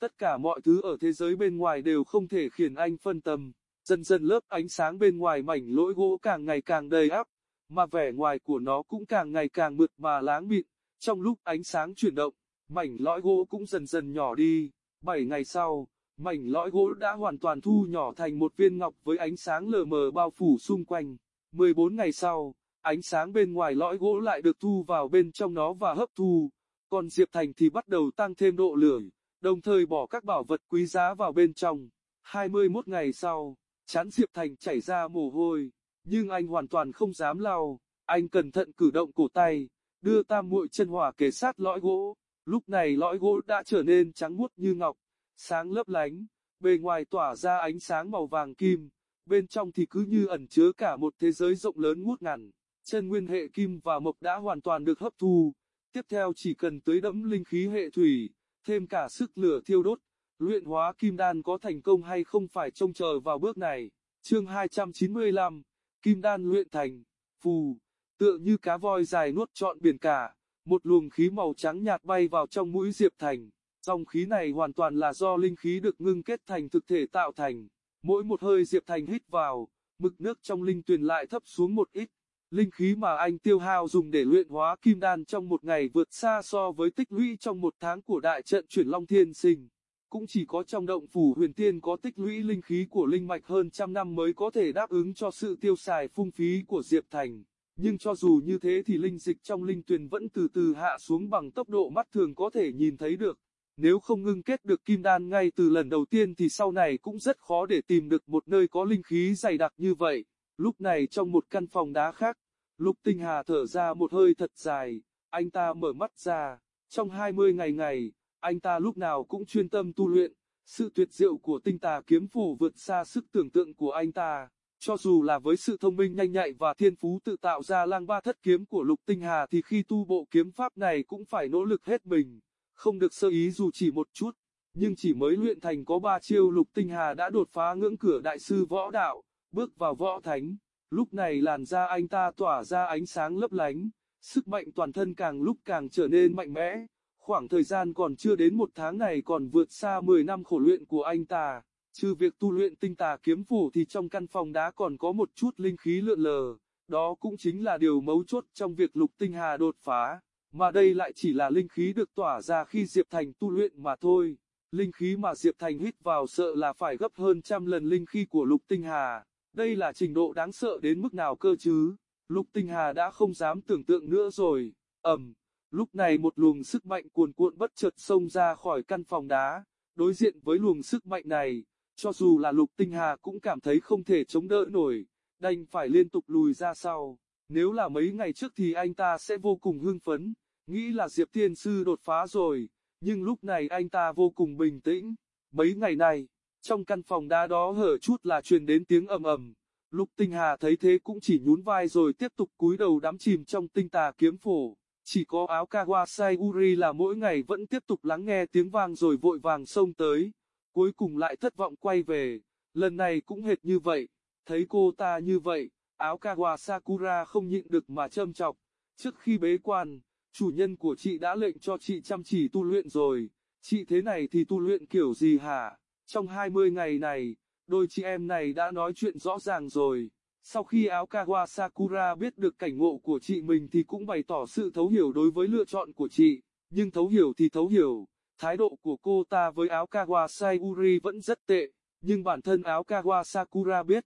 Tất cả mọi thứ ở thế giới bên ngoài đều không thể khiến anh phân tâm. Dần dần lớp ánh sáng bên ngoài mảnh lỗi gỗ càng ngày càng đầy áp, mà vẻ ngoài của nó cũng càng ngày càng mượt mà láng mịn. Trong lúc ánh sáng chuyển động, mảnh lõi gỗ cũng dần dần nhỏ đi. Bảy ngày sau, mảnh lõi gỗ đã hoàn toàn thu nhỏ thành một viên ngọc với ánh sáng lờ mờ bao phủ xung quanh. 14 ngày sau, ánh sáng bên ngoài lõi gỗ lại được thu vào bên trong nó và hấp thu. Còn Diệp Thành thì bắt đầu tăng thêm độ lửa đồng thời bỏ các bảo vật quý giá vào bên trong. 21 ngày sau, chán Diệp Thành chảy ra mồ hôi, nhưng anh hoàn toàn không dám lau, anh cẩn thận cử động cổ tay, đưa tam muội chân hỏa kề sát lõi gỗ. Lúc này lõi gỗ đã trở nên trắng muốt như ngọc, sáng lấp lánh, bề ngoài tỏa ra ánh sáng màu vàng kim, bên trong thì cứ như ẩn chứa cả một thế giới rộng lớn ngút ngàn. Chân nguyên hệ kim và mộc đã hoàn toàn được hấp thu, tiếp theo chỉ cần tưới đẫm linh khí hệ thủy, thêm cả sức lửa thiêu đốt, luyện hóa kim đan có thành công hay không phải trông chờ vào bước này. Chương 295, Kim đan luyện thành, phù, tựa như cá voi dài nuốt trọn biển cả, một luồng khí màu trắng nhạt bay vào trong mũi Diệp Thành. Dòng khí này hoàn toàn là do linh khí được ngưng kết thành thực thể tạo thành. Mỗi một hơi Diệp Thành hít vào, mực nước trong linh tuyền lại thấp xuống một ít. Linh khí mà anh tiêu hao dùng để luyện hóa kim đan trong một ngày vượt xa so với tích lũy trong một tháng của đại trận chuyển Long Thiên Sinh. Cũng chỉ có trong động phủ huyền tiên có tích lũy linh khí của linh mạch hơn trăm năm mới có thể đáp ứng cho sự tiêu xài phung phí của Diệp Thành. Nhưng cho dù như thế thì linh dịch trong linh tuyền vẫn từ từ hạ xuống bằng tốc độ mắt thường có thể nhìn thấy được. Nếu không ngưng kết được kim đan ngay từ lần đầu tiên thì sau này cũng rất khó để tìm được một nơi có linh khí dày đặc như vậy. Lúc này trong một căn phòng đá khác, Lục Tinh Hà thở ra một hơi thật dài, anh ta mở mắt ra, trong 20 ngày ngày, anh ta lúc nào cũng chuyên tâm tu luyện, sự tuyệt diệu của tinh tà kiếm phủ vượt xa sức tưởng tượng của anh ta. Cho dù là với sự thông minh nhanh nhạy và thiên phú tự tạo ra lang ba thất kiếm của Lục Tinh Hà thì khi tu bộ kiếm pháp này cũng phải nỗ lực hết mình, không được sơ ý dù chỉ một chút. Nhưng chỉ mới luyện thành có ba chiêu Lục Tinh Hà đã đột phá ngưỡng cửa đại sư võ đạo, bước vào võ thánh. Lúc này làn da anh ta tỏa ra ánh sáng lấp lánh, sức mạnh toàn thân càng lúc càng trở nên mạnh mẽ. Khoảng thời gian còn chưa đến một tháng này còn vượt xa 10 năm khổ luyện của anh ta. Trừ việc tu luyện tinh tà kiếm phủ thì trong căn phòng đá còn có một chút linh khí lượn lờ. Đó cũng chính là điều mấu chốt trong việc lục tinh hà đột phá. Mà đây lại chỉ là linh khí được tỏa ra khi Diệp Thành tu luyện mà thôi. Linh khí mà Diệp Thành hít vào sợ là phải gấp hơn trăm lần linh khí của lục tinh hà. Đây là trình độ đáng sợ đến mức nào cơ chứ? Lục tinh hà đã không dám tưởng tượng nữa rồi. ầm. Lúc này một luồng sức mạnh cuồn cuộn bất chợt xông ra khỏi căn phòng đá, đối diện với luồng sức mạnh này, cho dù là lục tinh hà cũng cảm thấy không thể chống đỡ nổi, đành phải liên tục lùi ra sau. Nếu là mấy ngày trước thì anh ta sẽ vô cùng hưng phấn, nghĩ là Diệp Thiên Sư đột phá rồi, nhưng lúc này anh ta vô cùng bình tĩnh. Mấy ngày này, trong căn phòng đá đó hở chút là truyền đến tiếng ầm ầm. Lục Tinh Hà thấy thế cũng chỉ nhún vai rồi tiếp tục cúi đầu đắm chìm trong tinh tà kiếm phổ. Chỉ có áo Kawasai Uri là mỗi ngày vẫn tiếp tục lắng nghe tiếng vang rồi vội vàng xông tới. Cuối cùng lại thất vọng quay về. Lần này cũng hệt như vậy. Thấy cô ta như vậy, áo Kawa Sakura không nhịn được mà châm chọc. Trước khi bế quan, chủ nhân của chị đã lệnh cho chị chăm chỉ tu luyện rồi. Chị thế này thì tu luyện kiểu gì hả? Trong 20 ngày này, đôi chị em này đã nói chuyện rõ ràng rồi. Sau khi áo Kawa Sakura biết được cảnh ngộ của chị mình thì cũng bày tỏ sự thấu hiểu đối với lựa chọn của chị, nhưng thấu hiểu thì thấu hiểu, thái độ của cô ta với áo Kawa Sayuri vẫn rất tệ, nhưng bản thân áo Kawa Sakura biết,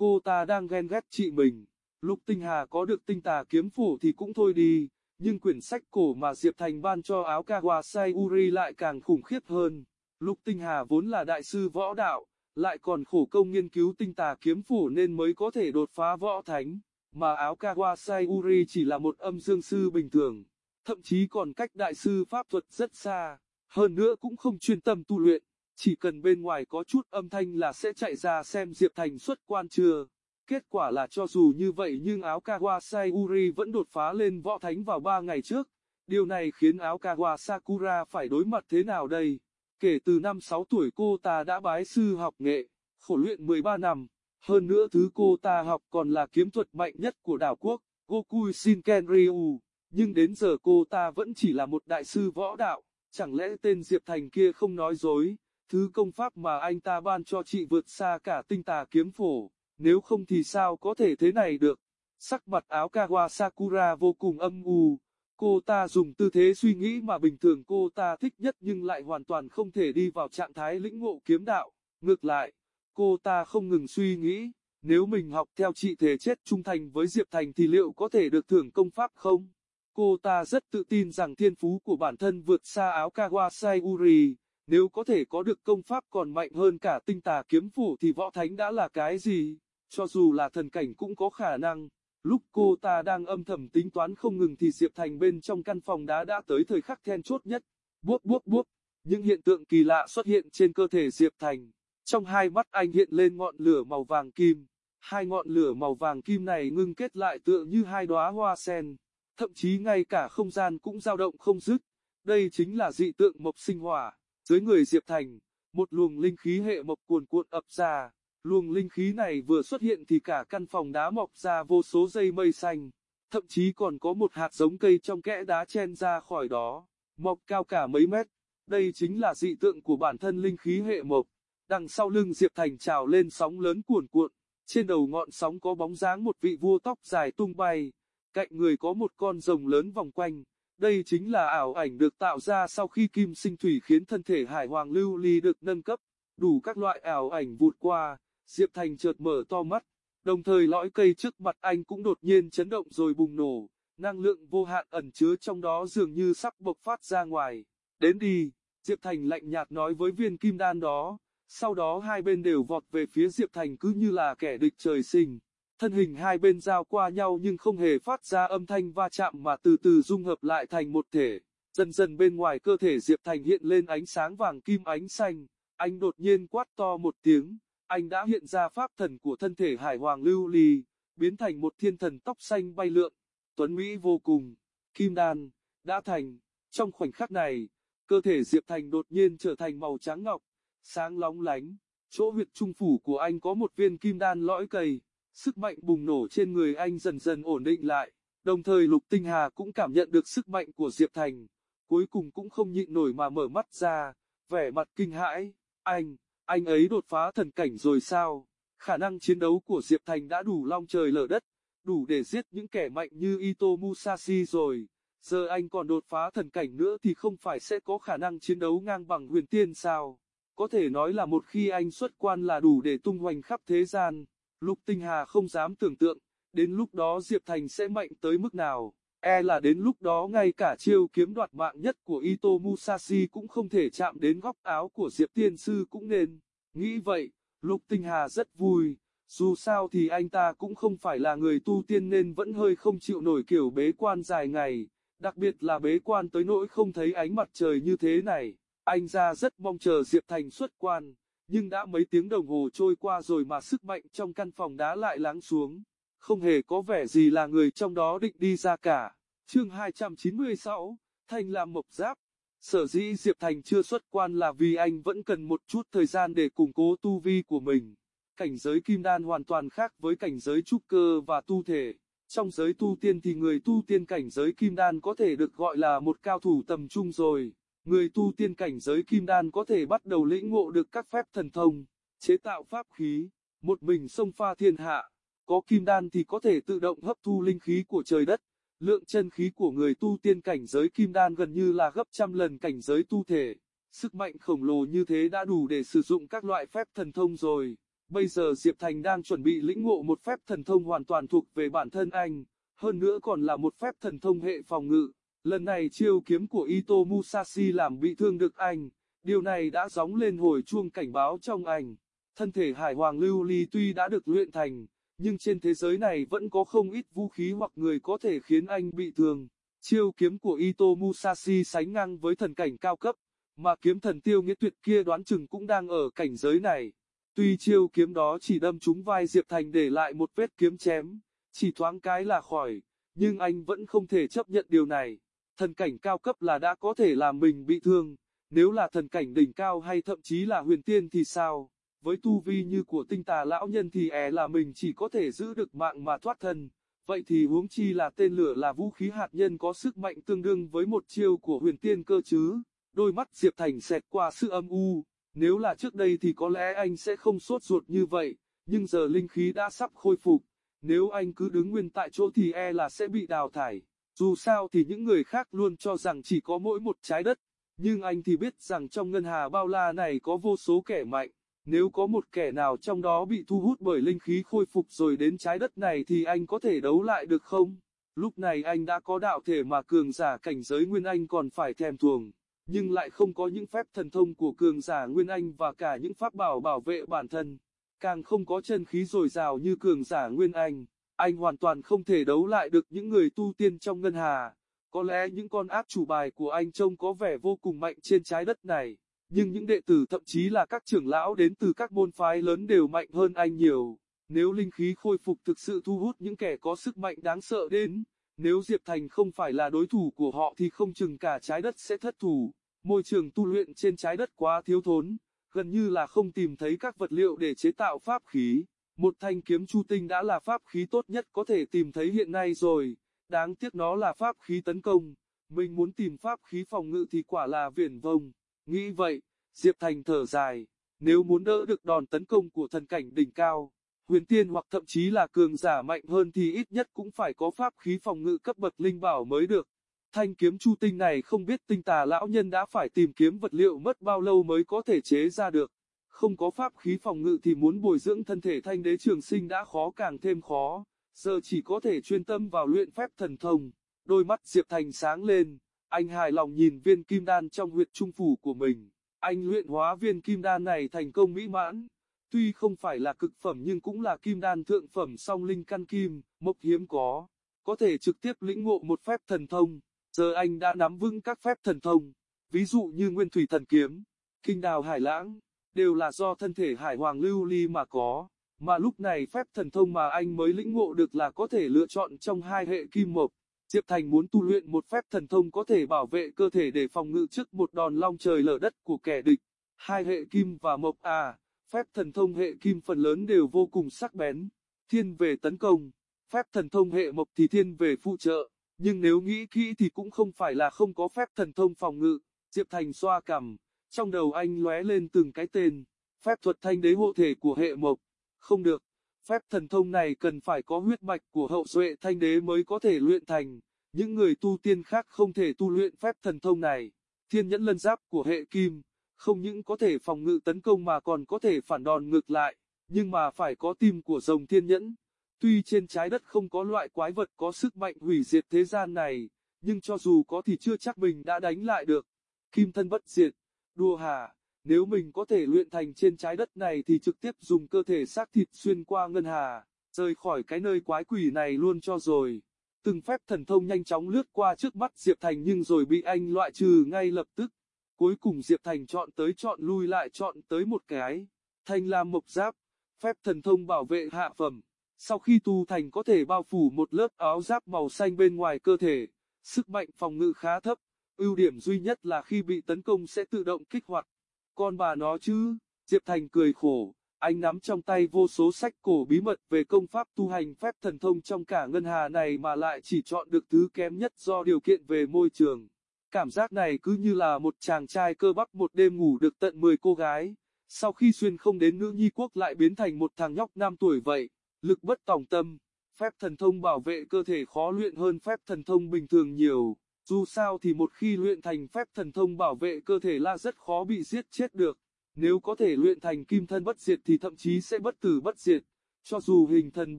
cô ta đang ghen ghét chị mình. Lục Tinh Hà có được tinh tà kiếm phủ thì cũng thôi đi, nhưng quyển sách cổ mà Diệp Thành ban cho áo Kawasai Sayuri lại càng khủng khiếp hơn. Lục Tinh Hà vốn là đại sư võ đạo, lại còn khổ công nghiên cứu tinh tà kiếm phủ nên mới có thể đột phá võ thánh, mà áo Kawasai Uri chỉ là một âm dương sư bình thường, thậm chí còn cách đại sư pháp thuật rất xa, hơn nữa cũng không chuyên tâm tu luyện, chỉ cần bên ngoài có chút âm thanh là sẽ chạy ra xem Diệp Thành xuất quan chưa. Kết quả là cho dù như vậy nhưng áo Kawasai Uri vẫn đột phá lên võ thánh vào 3 ngày trước, điều này khiến áo Kawasakura phải đối mặt thế nào đây? Kể từ năm 6 tuổi cô ta đã bái sư học nghệ, khổ luyện 13 năm. Hơn nữa thứ cô ta học còn là kiếm thuật mạnh nhất của đảo quốc, Goku Shinken Ryu. Nhưng đến giờ cô ta vẫn chỉ là một đại sư võ đạo. Chẳng lẽ tên Diệp Thành kia không nói dối, thứ công pháp mà anh ta ban cho chị vượt xa cả tinh tà kiếm phổ, nếu không thì sao có thể thế này được. Sắc mặt áo Kawa Sakura vô cùng âm u, Cô ta dùng tư thế suy nghĩ mà bình thường cô ta thích nhất nhưng lại hoàn toàn không thể đi vào trạng thái lĩnh ngộ kiếm đạo. Ngược lại, cô ta không ngừng suy nghĩ, nếu mình học theo chị thể chết trung thành với Diệp Thành thì liệu có thể được thưởng công pháp không? Cô ta rất tự tin rằng thiên phú của bản thân vượt xa áo Kawasai Uri, nếu có thể có được công pháp còn mạnh hơn cả tinh tà kiếm phủ thì võ thánh đã là cái gì? Cho dù là thần cảnh cũng có khả năng. Lúc cô ta đang âm thầm tính toán không ngừng thì Diệp Thành bên trong căn phòng đá đã tới thời khắc then chốt nhất. Buốc buốc buốc, những hiện tượng kỳ lạ xuất hiện trên cơ thể Diệp Thành. Trong hai mắt anh hiện lên ngọn lửa màu vàng kim. Hai ngọn lửa màu vàng kim này ngưng kết lại tựa như hai đóa hoa sen. Thậm chí ngay cả không gian cũng dao động không dứt. Đây chính là dị tượng mộc sinh hỏa. Dưới người Diệp Thành, một luồng linh khí hệ mộc cuồn cuộn ập ra. Luồng linh khí này vừa xuất hiện thì cả căn phòng đá mọc ra vô số dây mây xanh. Thậm chí còn có một hạt giống cây trong kẽ đá chen ra khỏi đó, mọc cao cả mấy mét. Đây chính là dị tượng của bản thân linh khí hệ mộc. Đằng sau lưng Diệp Thành trào lên sóng lớn cuồn cuộn. Trên đầu ngọn sóng có bóng dáng một vị vua tóc dài tung bay. Cạnh người có một con rồng lớn vòng quanh. Đây chính là ảo ảnh được tạo ra sau khi kim sinh thủy khiến thân thể hải hoàng lưu ly được nâng cấp. Đủ các loại ảo ảnh vụt qua, Diệp Thành chợt mở to mắt. Đồng thời lõi cây trước mặt anh cũng đột nhiên chấn động rồi bùng nổ. Năng lượng vô hạn ẩn chứa trong đó dường như sắp bộc phát ra ngoài. Đến đi, Diệp Thành lạnh nhạt nói với viên kim đan đó. Sau đó hai bên đều vọt về phía Diệp Thành cứ như là kẻ địch trời sinh. Thân hình hai bên giao qua nhau nhưng không hề phát ra âm thanh va chạm mà từ từ dung hợp lại thành một thể. Dần dần bên ngoài cơ thể Diệp Thành hiện lên ánh sáng vàng kim ánh xanh. Anh đột nhiên quát to một tiếng. Anh đã hiện ra pháp thần của thân thể hải hoàng lưu ly, biến thành một thiên thần tóc xanh bay lượn. Tuấn Mỹ vô cùng. Kim đan, đã thành. Trong khoảnh khắc này, cơ thể Diệp Thành đột nhiên trở thành màu trắng ngọc, sáng lóng lánh. Chỗ huyệt trung phủ của anh có một viên kim đan lõi cầy. Sức mạnh bùng nổ trên người anh dần dần ổn định lại, đồng thời Lục Tinh Hà cũng cảm nhận được sức mạnh của Diệp Thành, cuối cùng cũng không nhịn nổi mà mở mắt ra, vẻ mặt kinh hãi, anh, anh ấy đột phá thần cảnh rồi sao? Khả năng chiến đấu của Diệp Thành đã đủ long trời lở đất, đủ để giết những kẻ mạnh như Ito Musashi rồi, giờ anh còn đột phá thần cảnh nữa thì không phải sẽ có khả năng chiến đấu ngang bằng huyền tiên sao? Có thể nói là một khi anh xuất quan là đủ để tung hoành khắp thế gian. Lục Tinh Hà không dám tưởng tượng, đến lúc đó Diệp Thành sẽ mạnh tới mức nào, e là đến lúc đó ngay cả chiêu kiếm đoạt mạng nhất của Ito Musashi cũng không thể chạm đến góc áo của Diệp Tiên Sư cũng nên. Nghĩ vậy, Lục Tinh Hà rất vui, dù sao thì anh ta cũng không phải là người tu tiên nên vẫn hơi không chịu nổi kiểu bế quan dài ngày, đặc biệt là bế quan tới nỗi không thấy ánh mặt trời như thế này. Anh ra rất mong chờ Diệp Thành xuất quan nhưng đã mấy tiếng đồng hồ trôi qua rồi mà sức mạnh trong căn phòng đá lại lắng xuống, không hề có vẻ gì là người trong đó định đi ra cả. Chương 296, Thành làm mộc giáp. Sở dĩ Diệp Thành chưa xuất quan là vì anh vẫn cần một chút thời gian để củng cố tu vi của mình. Cảnh giới kim đan hoàn toàn khác với cảnh giới trúc cơ và tu thể. Trong giới tu tiên thì người tu tiên cảnh giới kim đan có thể được gọi là một cao thủ tầm trung rồi. Người tu tiên cảnh giới kim đan có thể bắt đầu lĩnh ngộ được các phép thần thông, chế tạo pháp khí, một mình xông pha thiên hạ. Có kim đan thì có thể tự động hấp thu linh khí của trời đất. Lượng chân khí của người tu tiên cảnh giới kim đan gần như là gấp trăm lần cảnh giới tu thể. Sức mạnh khổng lồ như thế đã đủ để sử dụng các loại phép thần thông rồi. Bây giờ Diệp Thành đang chuẩn bị lĩnh ngộ một phép thần thông hoàn toàn thuộc về bản thân anh, hơn nữa còn là một phép thần thông hệ phòng ngự. Lần này chiêu kiếm của Ito Musashi làm bị thương được anh, điều này đã gióng lên hồi chuông cảnh báo trong anh. Thân thể hải hoàng lưu ly tuy đã được luyện thành, nhưng trên thế giới này vẫn có không ít vũ khí hoặc người có thể khiến anh bị thương. Chiêu kiếm của Ito Musashi sánh ngang với thần cảnh cao cấp, mà kiếm thần tiêu nghĩa tuyệt kia đoán chừng cũng đang ở cảnh giới này. Tuy chiêu kiếm đó chỉ đâm trúng vai Diệp Thành để lại một vết kiếm chém, chỉ thoáng cái là khỏi, nhưng anh vẫn không thể chấp nhận điều này thần cảnh cao cấp là đã có thể làm mình bị thương, nếu là thần cảnh đỉnh cao hay thậm chí là huyền tiên thì sao? Với tu vi như của tinh tà lão nhân thì e là mình chỉ có thể giữ được mạng mà thoát thân. Vậy thì huống chi là tên lửa là vũ khí hạt nhân có sức mạnh tương đương với một chiêu của huyền tiên cơ chứ. Đôi mắt Diệp Thành xẹt qua sự âm u. Nếu là trước đây thì có lẽ anh sẽ không sốt ruột như vậy, nhưng giờ linh khí đã sắp khôi phục. Nếu anh cứ đứng nguyên tại chỗ thì e là sẽ bị đào thải. Dù sao thì những người khác luôn cho rằng chỉ có mỗi một trái đất, nhưng anh thì biết rằng trong ngân hà bao la này có vô số kẻ mạnh. Nếu có một kẻ nào trong đó bị thu hút bởi linh khí khôi phục rồi đến trái đất này thì anh có thể đấu lại được không? Lúc này anh đã có đạo thể mà cường giả cảnh giới Nguyên Anh còn phải thèm thuồng, nhưng lại không có những phép thần thông của cường giả Nguyên Anh và cả những pháp bảo bảo vệ bản thân. Càng không có chân khí dồi dào như cường giả Nguyên Anh anh hoàn toàn không thể đấu lại được những người tu tiên trong ngân hà. Có lẽ những con ác chủ bài của anh trông có vẻ vô cùng mạnh trên trái đất này, nhưng những đệ tử thậm chí là các trưởng lão đến từ các môn phái lớn đều mạnh hơn anh nhiều. Nếu linh khí khôi phục thực sự thu hút những kẻ có sức mạnh đáng sợ đến, nếu Diệp Thành không phải là đối thủ của họ thì không chừng cả trái đất sẽ thất thủ. Môi trường tu luyện trên trái đất quá thiếu thốn, gần như là không tìm thấy các vật liệu để chế tạo pháp khí. Một thanh kiếm chu tinh đã là pháp khí tốt nhất có thể tìm thấy hiện nay rồi, đáng tiếc nó là pháp khí tấn công, mình muốn tìm pháp khí phòng ngự thì quả là viển vông. Nghĩ vậy, Diệp Thành thở dài, nếu muốn đỡ được đòn tấn công của thần cảnh đỉnh cao, huyền tiên hoặc thậm chí là cường giả mạnh hơn thì ít nhất cũng phải có pháp khí phòng ngự cấp bậc linh bảo mới được. Thanh kiếm chu tinh này không biết tinh tà lão nhân đã phải tìm kiếm vật liệu mất bao lâu mới có thể chế ra được. Không có pháp khí phòng ngự thì muốn bồi dưỡng thân thể thanh đế trường sinh đã khó càng thêm khó, giờ chỉ có thể chuyên tâm vào luyện phép thần thông. Đôi mắt Diệp Thành sáng lên, anh hài lòng nhìn viên kim đan trong huyệt trung phủ của mình. Anh luyện hóa viên kim đan này thành công mỹ mãn. Tuy không phải là cực phẩm nhưng cũng là kim đan thượng phẩm song linh căn kim, mộc hiếm có. Có thể trực tiếp lĩnh ngộ một phép thần thông. Giờ anh đã nắm vững các phép thần thông. Ví dụ như nguyên thủy thần kiếm, kinh đào hải lãng, đều là do thân thể hải hoàng lưu ly mà có. Mà lúc này phép thần thông mà anh mới lĩnh ngộ được là có thể lựa chọn trong hai hệ kim mộc. Diệp Thành muốn tu luyện một phép thần thông có thể bảo vệ cơ thể để phòng ngự trước một đòn long trời lở đất của kẻ địch. Hai hệ kim và mộc à, phép thần thông hệ kim phần lớn đều vô cùng sắc bén, thiên về tấn công, phép thần thông hệ mộc thì thiên về phụ trợ, nhưng nếu nghĩ kỹ thì cũng không phải là không có phép thần thông phòng ngự. Diệp Thành xoa cằm, trong đầu anh lóe lên từng cái tên, phép thuật thanh đế hộ thể của hệ mộc, không được, phép thần thông này cần phải có huyết mạch của hậu duệ thanh đế mới có thể luyện thành, những người tu tiên khác không thể tu luyện phép thần thông này. Thiên nhẫn lân giáp của hệ kim, không những có thể phòng ngự tấn công mà còn có thể phản đòn ngược lại, nhưng mà phải có tim của rồng thiên nhẫn. Tuy trên trái đất không có loại quái vật có sức mạnh hủy diệt thế gian này, nhưng cho dù có thì chưa chắc mình đã đánh lại được. Kim thân bất diệt, đùa hà, nếu mình có thể luyện thành trên trái đất này thì trực tiếp dùng cơ thể xác thịt xuyên qua ngân hà, rời khỏi cái nơi quái quỷ này luôn cho rồi. Từng phép thần thông nhanh chóng lướt qua trước mắt Diệp Thành nhưng rồi bị anh loại trừ ngay lập tức. Cuối cùng Diệp Thành chọn tới chọn lui lại chọn tới một cái. thành làm Mộc Giáp, phép thần thông bảo vệ hạ phẩm. Sau khi tu thành có thể bao phủ một lớp áo giáp màu xanh bên ngoài cơ thể, sức mạnh phòng ngự khá thấp. Ưu điểm duy nhất là khi bị tấn công sẽ tự động kích hoạt. Con bà nó chứ, Diệp Thành cười khổ, anh nắm trong tay vô số sách cổ bí mật về công pháp tu hành phép thần thông trong cả ngân hà này mà lại chỉ chọn được thứ kém nhất do điều kiện về môi trường. Cảm giác này cứ như là một chàng trai cơ bắp một đêm ngủ được tận 10 cô gái, sau khi xuyên không đến nữ nhi quốc lại biến thành một thằng nhóc 5 tuổi vậy, lực bất tòng tâm, phép thần thông bảo vệ cơ thể khó luyện hơn phép thần thông bình thường nhiều. Dù sao thì một khi luyện thành phép thần thông bảo vệ cơ thể là rất khó bị giết chết được. Nếu có thể luyện thành kim thân bất diệt thì thậm chí sẽ bất tử bất diệt. Cho dù hình thần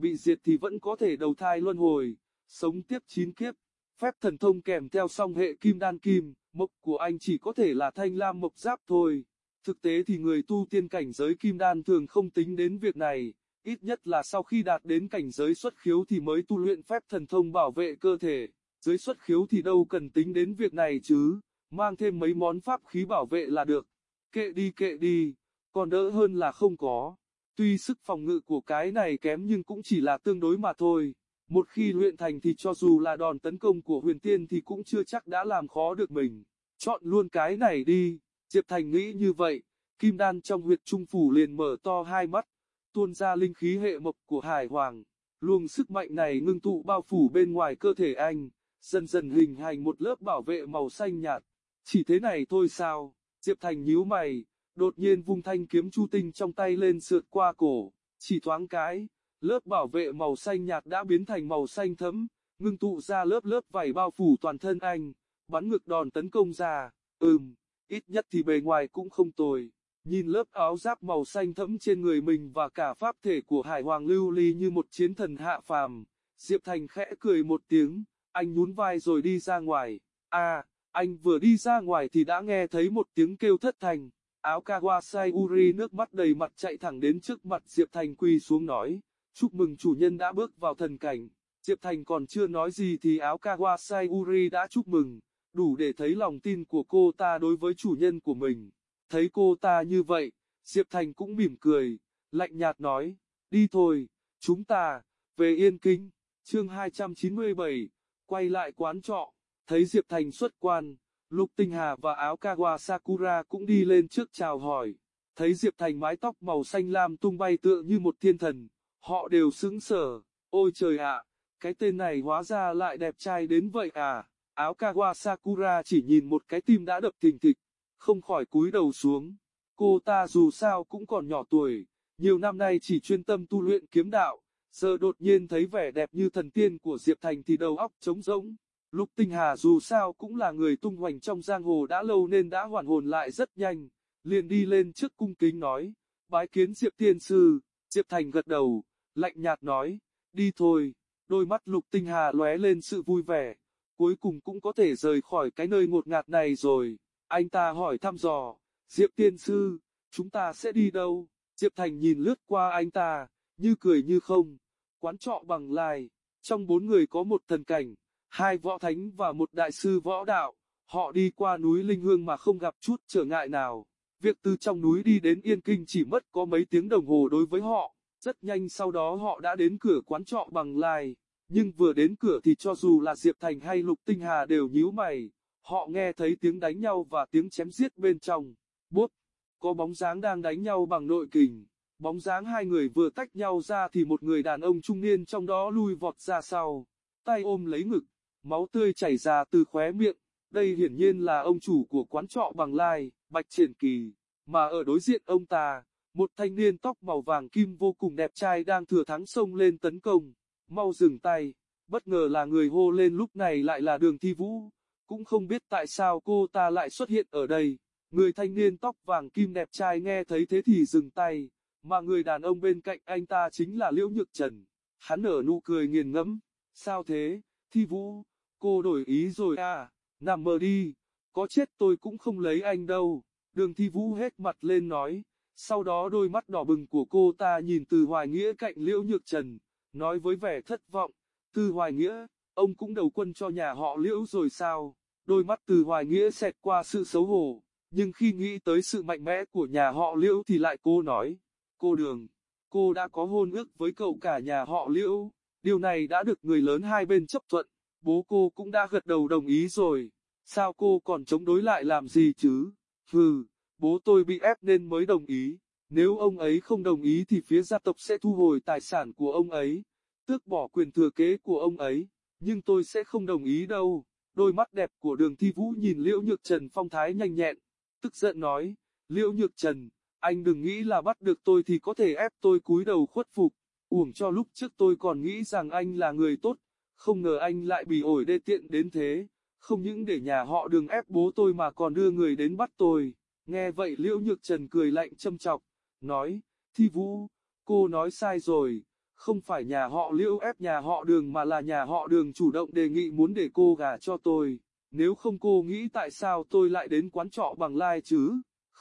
bị diệt thì vẫn có thể đầu thai luân hồi, sống tiếp chín kiếp. Phép thần thông kèm theo song hệ kim đan kim, mộc của anh chỉ có thể là thanh lam mộc giáp thôi. Thực tế thì người tu tiên cảnh giới kim đan thường không tính đến việc này, ít nhất là sau khi đạt đến cảnh giới xuất khiếu thì mới tu luyện phép thần thông bảo vệ cơ thể. Dưới xuất khiếu thì đâu cần tính đến việc này chứ, mang thêm mấy món pháp khí bảo vệ là được. Kệ đi kệ đi, còn đỡ hơn là không có. Tuy sức phòng ngự của cái này kém nhưng cũng chỉ là tương đối mà thôi. Một khi luyện thành thì cho dù là đòn tấn công của huyền tiên thì cũng chưa chắc đã làm khó được mình. Chọn luôn cái này đi, Diệp Thành nghĩ như vậy, kim đan trong huyệt trung phủ liền mở to hai mắt, tuôn ra linh khí hệ mộc của Hải Hoàng. Luồng sức mạnh này ngưng tụ bao phủ bên ngoài cơ thể anh, dần dần hình thành một lớp bảo vệ màu xanh nhạt. Chỉ thế này thôi sao? Diệp Thành nhíu mày, đột nhiên vung thanh kiếm chu tinh trong tay lên sượt qua cổ, chỉ thoáng cái, lớp bảo vệ màu xanh nhạt đã biến thành màu xanh thấm, ngưng tụ ra lớp lớp vảy bao phủ toàn thân anh, bắn ngược đòn tấn công ra, ừm, ít nhất thì bề ngoài cũng không tồi. Nhìn lớp áo giáp màu xanh thẫm trên người mình và cả pháp thể của Hải Hoàng Lưu Ly như một chiến thần hạ phàm, Diệp Thành khẽ cười một tiếng, anh nhún vai rồi đi ra ngoài. À, anh vừa đi ra ngoài thì đã nghe thấy một tiếng kêu thất thành. Áo Kawasai Uri nước mắt đầy mặt chạy thẳng đến trước mặt Diệp Thành quỳ xuống nói, chúc mừng chủ nhân đã bước vào thần cảnh. Diệp Thành còn chưa nói gì thì áo Kawasai Uri đã chúc mừng, đủ để thấy lòng tin của cô ta đối với chủ nhân của mình. Thấy cô ta như vậy, Diệp Thành cũng mỉm cười, lạnh nhạt nói, đi thôi, chúng ta, về Yên Kinh, chương 297, quay lại quán trọ, thấy Diệp Thành xuất quan, Lục Tinh Hà và áo Kawa Sakura cũng đi lên trước chào hỏi, thấy Diệp Thành mái tóc màu xanh lam tung bay tựa như một thiên thần, họ đều sững sờ, ôi trời ạ, cái tên này hóa ra lại đẹp trai đến vậy à, áo Kawa Sakura chỉ nhìn một cái tim đã đập thình thịch, không khỏi cúi đầu xuống, cô ta dù sao cũng còn nhỏ tuổi, nhiều năm nay chỉ chuyên tâm tu luyện kiếm đạo, giờ đột nhiên thấy vẻ đẹp như thần tiên của Diệp Thành thì đầu óc trống rỗng. Lục Tinh Hà dù sao cũng là người tung hoành trong giang hồ đã lâu nên đã hoàn hồn lại rất nhanh, liền đi lên trước cung kính nói, bái kiến Diệp Tiên Sư, Diệp Thành gật đầu, lạnh nhạt nói, đi thôi, đôi mắt Lục Tinh Hà lóe lên sự vui vẻ, cuối cùng cũng có thể rời khỏi cái nơi ngột ngạt này rồi, anh ta hỏi thăm dò, Diệp Tiên Sư, chúng ta sẽ đi đâu? Diệp Thành nhìn lướt qua anh ta, như cười như không, quán trọ bằng lai, trong bốn người có một thần cảnh, hai võ thánh và một đại sư võ đạo, họ đi qua núi Linh Hương mà không gặp chút trở ngại nào. Việc từ trong núi đi đến Yên Kinh chỉ mất có mấy tiếng đồng hồ đối với họ, rất nhanh sau đó họ đã đến cửa quán trọ bằng lai, nhưng vừa đến cửa thì cho dù là Diệp Thành hay Lục Tinh Hà đều nhíu mày, họ nghe thấy tiếng đánh nhau và tiếng chém giết bên trong, bốp, có bóng dáng đang đánh nhau bằng nội kình. Bóng dáng hai người vừa tách nhau ra thì một người đàn ông trung niên trong đó lui vọt ra sau, tay ôm lấy ngực, máu tươi chảy ra từ khóe miệng. Đây hiển nhiên là ông chủ của quán trọ bằng lai, Bạch Triển Kỳ, mà ở đối diện ông ta, một thanh niên tóc màu vàng kim vô cùng đẹp trai đang thừa thắng xông lên tấn công. Mau dừng tay, bất ngờ là người hô lên lúc này lại là đường thi vũ, cũng không biết tại sao cô ta lại xuất hiện ở đây. Người thanh niên tóc vàng kim đẹp trai nghe thấy thế thì dừng tay, mà người đàn ông bên cạnh anh ta chính là Liễu Nhược Trần. Hắn nở nụ cười nghiền ngẫm, sao thế, thi vũ, cô đổi ý rồi à, nằm mơ đi, có chết tôi cũng không lấy anh đâu. Đường thi vũ hết mặt lên nói, sau đó đôi mắt đỏ bừng của cô ta nhìn từ hoài nghĩa cạnh Liễu Nhược Trần, nói với vẻ thất vọng, từ hoài nghĩa, ông cũng đầu quân cho nhà họ Liễu rồi sao, đôi mắt từ hoài nghĩa xẹt qua sự xấu hổ, nhưng khi nghĩ tới sự mạnh mẽ của nhà họ Liễu thì lại cô nói, cô Đường, cô đã có hôn ước với cậu cả nhà họ Liễu, điều này đã được người lớn hai bên chấp thuận, bố cô cũng đã gật đầu đồng ý rồi, sao cô còn chống đối lại làm gì chứ, hừ, bố tôi bị ép nên mới đồng ý, nếu ông ấy không đồng ý thì phía gia tộc sẽ thu hồi tài sản của ông ấy, tước bỏ quyền thừa kế của ông ấy, nhưng tôi sẽ không đồng ý đâu. Đôi mắt đẹp của đường thi vũ nhìn Liễu Nhược Trần phong thái nhanh nhẹn, tức giận nói, Liễu Nhược Trần, anh đừng nghĩ là bắt được tôi thì có thể ép tôi cúi đầu khuất phục, uổng cho lúc trước tôi còn nghĩ rằng anh là người tốt, không ngờ anh lại bị ổi đê tiện đến thế, không những để nhà họ đường ép bố tôi mà còn đưa người đến bắt tôi. Nghe vậy Liễu Nhược Trần cười lạnh châm chọc, nói, Thi Vũ, cô nói sai rồi, không phải nhà họ Liễu ép nhà họ đường mà là nhà họ đường chủ động đề nghị muốn để cô gả cho tôi. Nếu không cô nghĩ tại sao tôi lại đến quán trọ bằng lai chứ?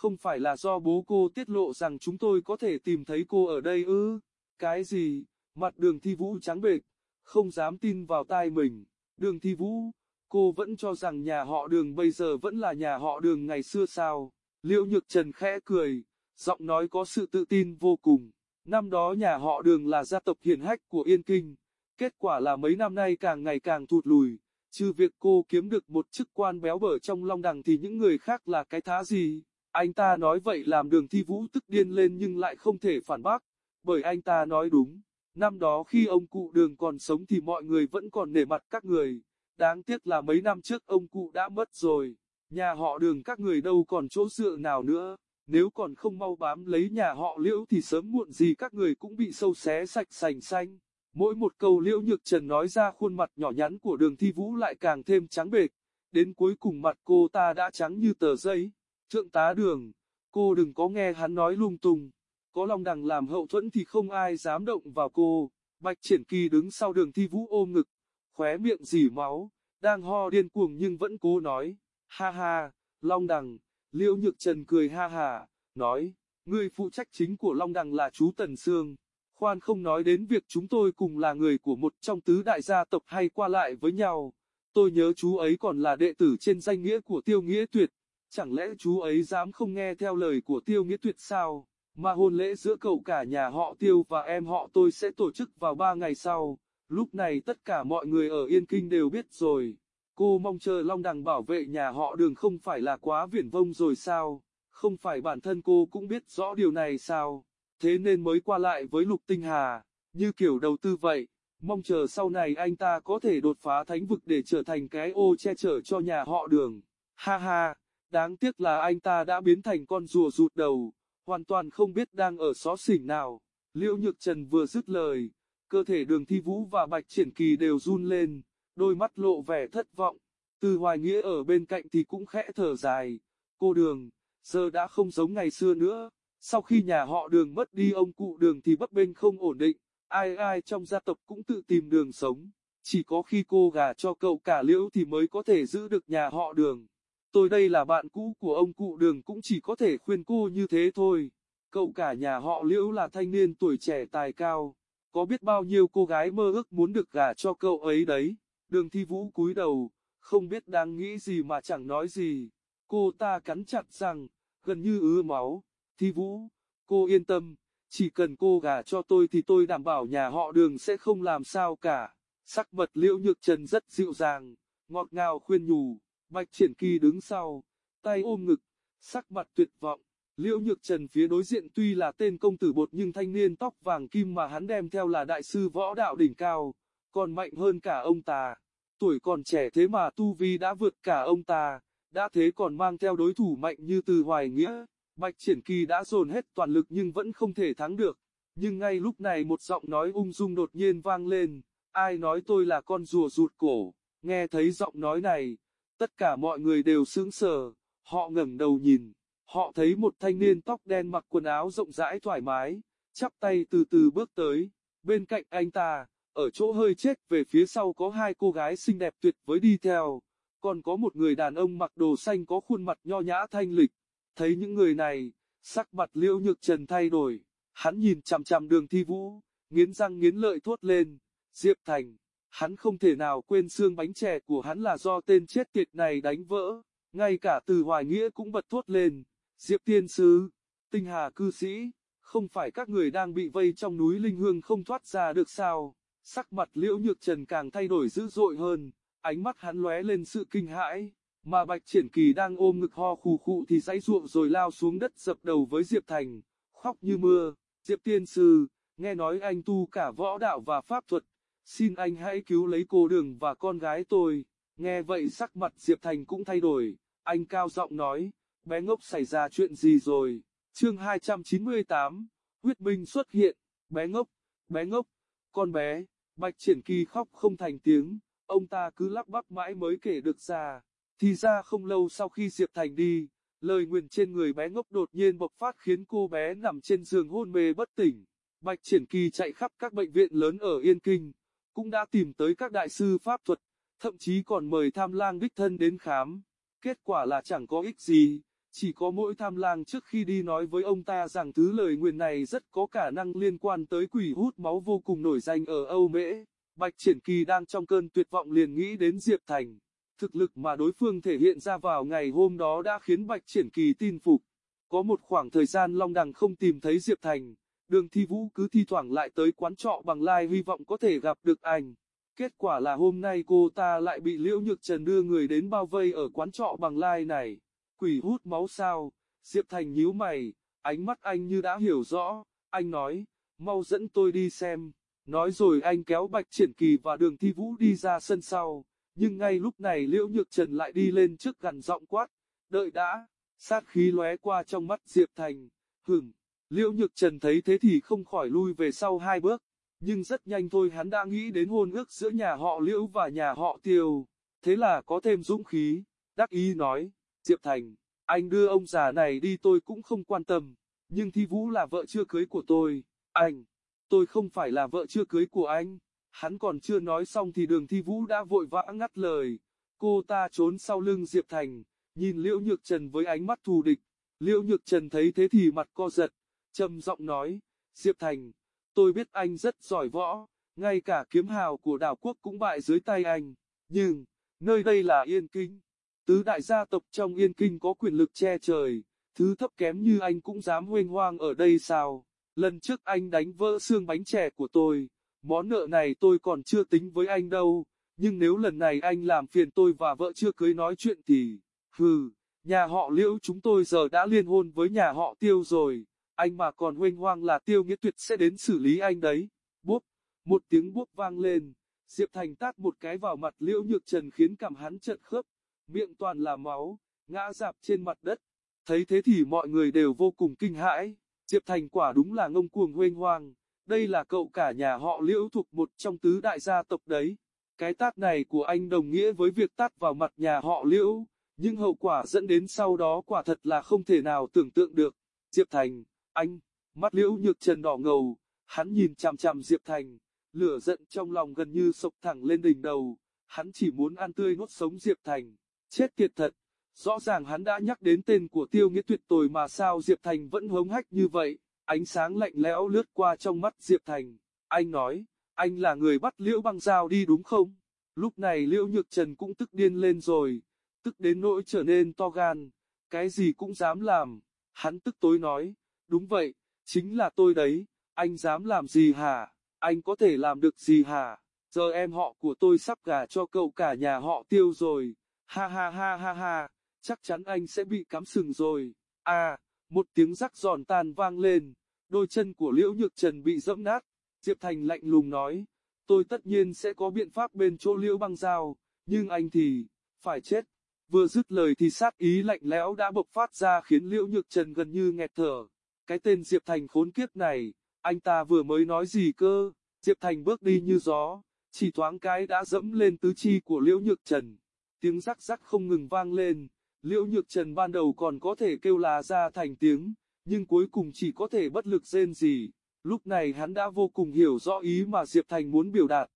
Không phải là do bố cô tiết lộ rằng chúng tôi có thể tìm thấy cô ở đây ư? Cái gì? Mặt đường thi vũ trắng bệch, không dám tin vào tai mình. Đường thi vũ, cô vẫn cho rằng nhà họ đường bây giờ vẫn là nhà họ đường ngày xưa sao? Liễu Nhược Trần khẽ cười, giọng nói có sự tự tin vô cùng. Năm đó nhà họ đường là gia tộc hiển hách của Yên Kinh, kết quả là mấy năm nay càng ngày càng thụt lùi. Trừ việc cô kiếm được một chức quan béo bở trong long đằng thì những người khác là cái thá gì? Anh ta nói vậy làm đường thi vũ tức điên lên nhưng lại không thể phản bác, bởi anh ta nói đúng. Năm đó khi ông cụ đường còn sống thì mọi người vẫn còn nể mặt các người. Đáng tiếc là mấy năm trước ông cụ đã mất rồi. Nhà họ đường các người đâu còn chỗ dựa nào nữa. Nếu còn không mau bám lấy nhà họ liễu thì sớm muộn gì các người cũng bị sâu xé sạch sành xanh. Mỗi một câu liễu nhược trần nói ra khuôn mặt nhỏ nhắn của đường thi vũ lại càng thêm trắng bệch. Đến cuối cùng mặt cô ta đã trắng như tờ giấy. Thượng tá đường, cô đừng có nghe hắn nói lung tung. Có lòng đằng làm hậu thuẫn thì không ai dám động vào cô. Bạch triển kỳ đứng sau đường thi vũ ôm ngực, khóe miệng dỉ máu, đang ho điên cuồng nhưng vẫn cố nói. Ha ha, Long Đằng, Liễu Nhược Trần cười ha ha, nói, người phụ trách chính của Long Đằng là chú Tần Sương. Khoan không nói đến việc chúng tôi cùng là người của một trong tứ đại gia tộc hay qua lại với nhau. Tôi nhớ chú ấy còn là đệ tử trên danh nghĩa của Tiêu Nghĩa Tuyệt. Chẳng lẽ chú ấy dám không nghe theo lời của Tiêu Nghĩa Tuyệt sao? Mà hôn lễ giữa cậu cả nhà họ Tiêu và em họ tôi sẽ tổ chức vào ba ngày sau. Lúc này tất cả mọi người ở Yên Kinh đều biết rồi. Cô mong chờ Long Đằng bảo vệ nhà họ đường không phải là quá viển vông rồi sao? Không phải bản thân cô cũng biết rõ điều này sao? Thế nên mới qua lại với Lục Tinh Hà, như kiểu đầu tư vậy. Mong chờ sau này anh ta có thể đột phá thánh vực để trở thành cái ô che chở cho nhà họ đường. Ha ha, đáng tiếc là anh ta đã biến thành con rùa rụt đầu, hoàn toàn không biết đang ở xó xỉnh nào. Liễu Nhược Trần vừa dứt lời, cơ thể đường thi vũ và bạch triển kỳ đều run lên, đôi mắt lộ vẻ thất vọng. Từ hoài nghĩa ở bên cạnh thì cũng khẽ thở dài, cô đường, giờ đã không giống ngày xưa nữa. Sau khi nhà họ đường mất đi ông cụ đường thì bấp bênh không ổn định, ai ai trong gia tộc cũng tự tìm đường sống. Chỉ có khi cô gà cho cậu cả liễu thì mới có thể giữ được nhà họ đường. Tôi đây là bạn cũ của ông cụ đường cũng chỉ có thể khuyên cô như thế thôi. Cậu cả nhà họ liễu là thanh niên tuổi trẻ tài cao. Có biết bao nhiêu cô gái mơ ước muốn được gả cho cậu ấy đấy. Đường thi vũ cúi đầu, không biết đang nghĩ gì mà chẳng nói gì. Cô ta cắn chặt răng, gần như ứa máu. Thi Vũ, cô yên tâm, chỉ cần cô gả cho tôi thì tôi đảm bảo nhà họ đường sẽ không làm sao cả. Sắc mật liễu nhược trần rất dịu dàng, ngọt ngào khuyên nhủ, bạch triển kỳ đứng sau, tay ôm ngực, sắc mặt tuyệt vọng. Liễu Nhược Trần phía đối diện tuy là tên công tử bột nhưng thanh niên tóc vàng kim mà hắn đem theo là đại sư võ đạo đỉnh cao, còn mạnh hơn cả ông ta. Tuổi còn trẻ thế mà tu vi đã vượt cả ông ta, đã thế còn mang theo đối thủ mạnh như từ hoài nghĩa. Bạch Triển Kỳ đã dồn hết toàn lực nhưng vẫn không thể thắng được. Nhưng ngay lúc này một giọng nói ung dung đột nhiên vang lên, ai nói tôi là con rùa rụt cổ, nghe thấy giọng nói này, tất cả mọi người đều sững sờ, họ ngẩng đầu nhìn, họ thấy một thanh niên tóc đen mặc quần áo rộng rãi thoải mái, chắp tay từ từ bước tới, bên cạnh anh ta, ở chỗ hơi chết về phía sau có hai cô gái xinh đẹp tuyệt với đi theo, còn có một người đàn ông mặc đồ xanh có khuôn mặt nho nhã thanh lịch. Thấy những người này, sắc mặt liễu nhược trần thay đổi, hắn nhìn chằm chằm đường thi vũ, nghiến răng nghiến lợi thốt lên, Diệp Thành, hắn không thể nào quên xương bánh chè của hắn là do tên chết tiệt này đánh vỡ, ngay cả từ hoài nghĩa cũng bật thốt lên, Diệp Tiên Sứ, tinh hà cư sĩ, không phải các người đang bị vây trong núi Linh Hương không thoát ra được sao, sắc mặt liễu nhược trần càng thay đổi dữ dội hơn, ánh mắt hắn lóe lên sự kinh hãi. Mà Bạch Triển Kỳ đang ôm ngực ho khù khụ thì dãy ruộng rồi lao xuống đất dập đầu với Diệp Thành, khóc như mưa. Diệp Tiên Sư, nghe nói anh tu cả võ đạo và pháp thuật, xin anh hãy cứu lấy cô đường và con gái tôi. Nghe vậy sắc mặt Diệp Thành cũng thay đổi, anh cao giọng nói, bé ngốc xảy ra chuyện gì rồi. Chương 298, huyết minh xuất hiện, bé ngốc, bé ngốc, con bé, Bạch Triển Kỳ khóc không thành tiếng, ông ta cứ lắp bắp mãi mới kể được ra. Thì ra không lâu sau khi Diệp Thành đi, lời nguyền trên người bé ngốc đột nhiên bộc phát khiến cô bé nằm trên giường hôn mê bất tỉnh. Bạch Triển Kỳ chạy khắp các bệnh viện lớn ở Yên Kinh, cũng đã tìm tới các đại sư pháp thuật, thậm chí còn mời tham lang đích thân đến khám. Kết quả là chẳng có ích gì, chỉ có mỗi tham lang trước khi đi nói với ông ta rằng thứ lời nguyền này rất có khả năng liên quan tới quỷ hút máu vô cùng nổi danh ở Âu Mễ. Bạch Triển Kỳ đang trong cơn tuyệt vọng liền nghĩ đến Diệp Thành. Thực lực mà đối phương thể hiện ra vào ngày hôm đó đã khiến Bạch Triển Kỳ tin phục. Có một khoảng thời gian Long Đằng không tìm thấy Diệp Thành, đường thi vũ cứ thi thoảng lại tới quán trọ bằng lai hy vọng có thể gặp được anh. Kết quả là hôm nay cô ta lại bị Liễu Nhược Trần đưa người đến bao vây ở quán trọ bằng lai này. Quỷ hút máu sao? Diệp Thành nhíu mày, ánh mắt anh như đã hiểu rõ, anh nói, mau dẫn tôi đi xem. Nói rồi anh kéo Bạch Triển Kỳ và đường thi vũ đi ra sân sau. Nhưng ngay lúc này Liễu Nhược Trần lại đi lên trước gần giọng quát, đợi đã, sát khí lóe qua trong mắt Diệp Thành, hửng, Liễu Nhược Trần thấy thế thì không khỏi lui về sau hai bước, nhưng rất nhanh thôi hắn đã nghĩ đến hôn ước giữa nhà họ Liễu và nhà họ Tiêu, thế là có thêm dũng khí, đắc ý nói, Diệp Thành, anh đưa ông già này đi tôi cũng không quan tâm, nhưng Thi Vũ là vợ chưa cưới của tôi, anh, tôi không phải là vợ chưa cưới của anh. Hắn còn chưa nói xong thì đường thi vũ đã vội vã ngắt lời. Cô ta trốn sau lưng Diệp Thành, nhìn Liễu Nhược Trần với ánh mắt thù địch. Liễu Nhược Trần thấy thế thì mặt co giật, trầm giọng nói, Diệp Thành, tôi biết anh rất giỏi võ, ngay cả kiếm hào của đảo quốc cũng bại dưới tay anh, nhưng, nơi đây là Yên Kinh. Tứ đại gia tộc trong Yên Kinh có quyền lực che trời, thứ thấp kém như anh cũng dám huênh hoang ở đây sao? Lần trước anh đánh vỡ xương bánh chè của tôi, món nợ này tôi còn chưa tính với anh đâu, nhưng nếu lần này anh làm phiền tôi và vợ chưa cưới nói chuyện thì, hừ, nhà họ liễu chúng tôi giờ đã liên hôn với nhà họ tiêu rồi, anh mà còn huênh hoang là tiêu nghĩa tuyệt sẽ đến xử lý anh đấy. Bốp, một tiếng bốp vang lên, Diệp Thành tát một cái vào mặt liễu nhược trần khiến cảm hắn trợn khớp, miệng toàn là máu, ngã dạp trên mặt đất. Thấy thế thì mọi người đều vô cùng kinh hãi, Diệp Thành quả đúng là ngông cuồng huênh hoang, đây là cậu cả nhà họ liễu thuộc một trong tứ đại gia tộc đấy. Cái tát này của anh đồng nghĩa với việc tát vào mặt nhà họ liễu, nhưng hậu quả dẫn đến sau đó quả thật là không thể nào tưởng tượng được. Diệp Thành, anh, mắt liễu nhược trần đỏ ngầu, hắn nhìn chằm chằm Diệp Thành, lửa giận trong lòng gần như sộc thẳng lên đỉnh đầu, hắn chỉ muốn ăn tươi nuốt sống Diệp Thành, chết tiệt thật. Rõ ràng hắn đã nhắc đến tên của tiêu nghĩa tuyệt tồi mà sao Diệp Thành vẫn hống hách như vậy, ánh sáng lạnh lẽo lướt qua trong mắt Diệp Thành, anh nói, anh là người bắt liễu băng dao đi đúng không? Lúc này liễu nhược trần cũng tức điên lên rồi, tức đến nỗi trở nên to gan, cái gì cũng dám làm, hắn tức tối nói, đúng vậy, chính là tôi đấy, anh dám làm gì hả, anh có thể làm được gì hả, giờ em họ của tôi sắp gả cho cậu cả nhà họ tiêu rồi, ha ha ha ha ha chắc chắn anh sẽ bị cắm sừng rồi. À, một tiếng rắc giòn tan vang lên, đôi chân của Liễu Nhược Trần bị dẫm nát. Diệp Thành lạnh lùng nói, tôi tất nhiên sẽ có biện pháp bên chỗ Liễu băng dao, nhưng anh thì, phải chết. Vừa dứt lời thì sát ý lạnh lẽo đã bộc phát ra khiến Liễu Nhược Trần gần như nghẹt thở. Cái tên Diệp Thành khốn kiếp này, anh ta vừa mới nói gì cơ? Diệp Thành bước đi như gió, chỉ thoáng cái đã dẫm lên tứ chi của Liễu Nhược Trần. Tiếng rắc rắc không ngừng vang lên, Liễu Nhược Trần ban đầu còn có thể kêu là ra thành tiếng, nhưng cuối cùng chỉ có thể bất lực rên gì. Lúc này hắn đã vô cùng hiểu rõ ý mà Diệp Thành muốn biểu đạt.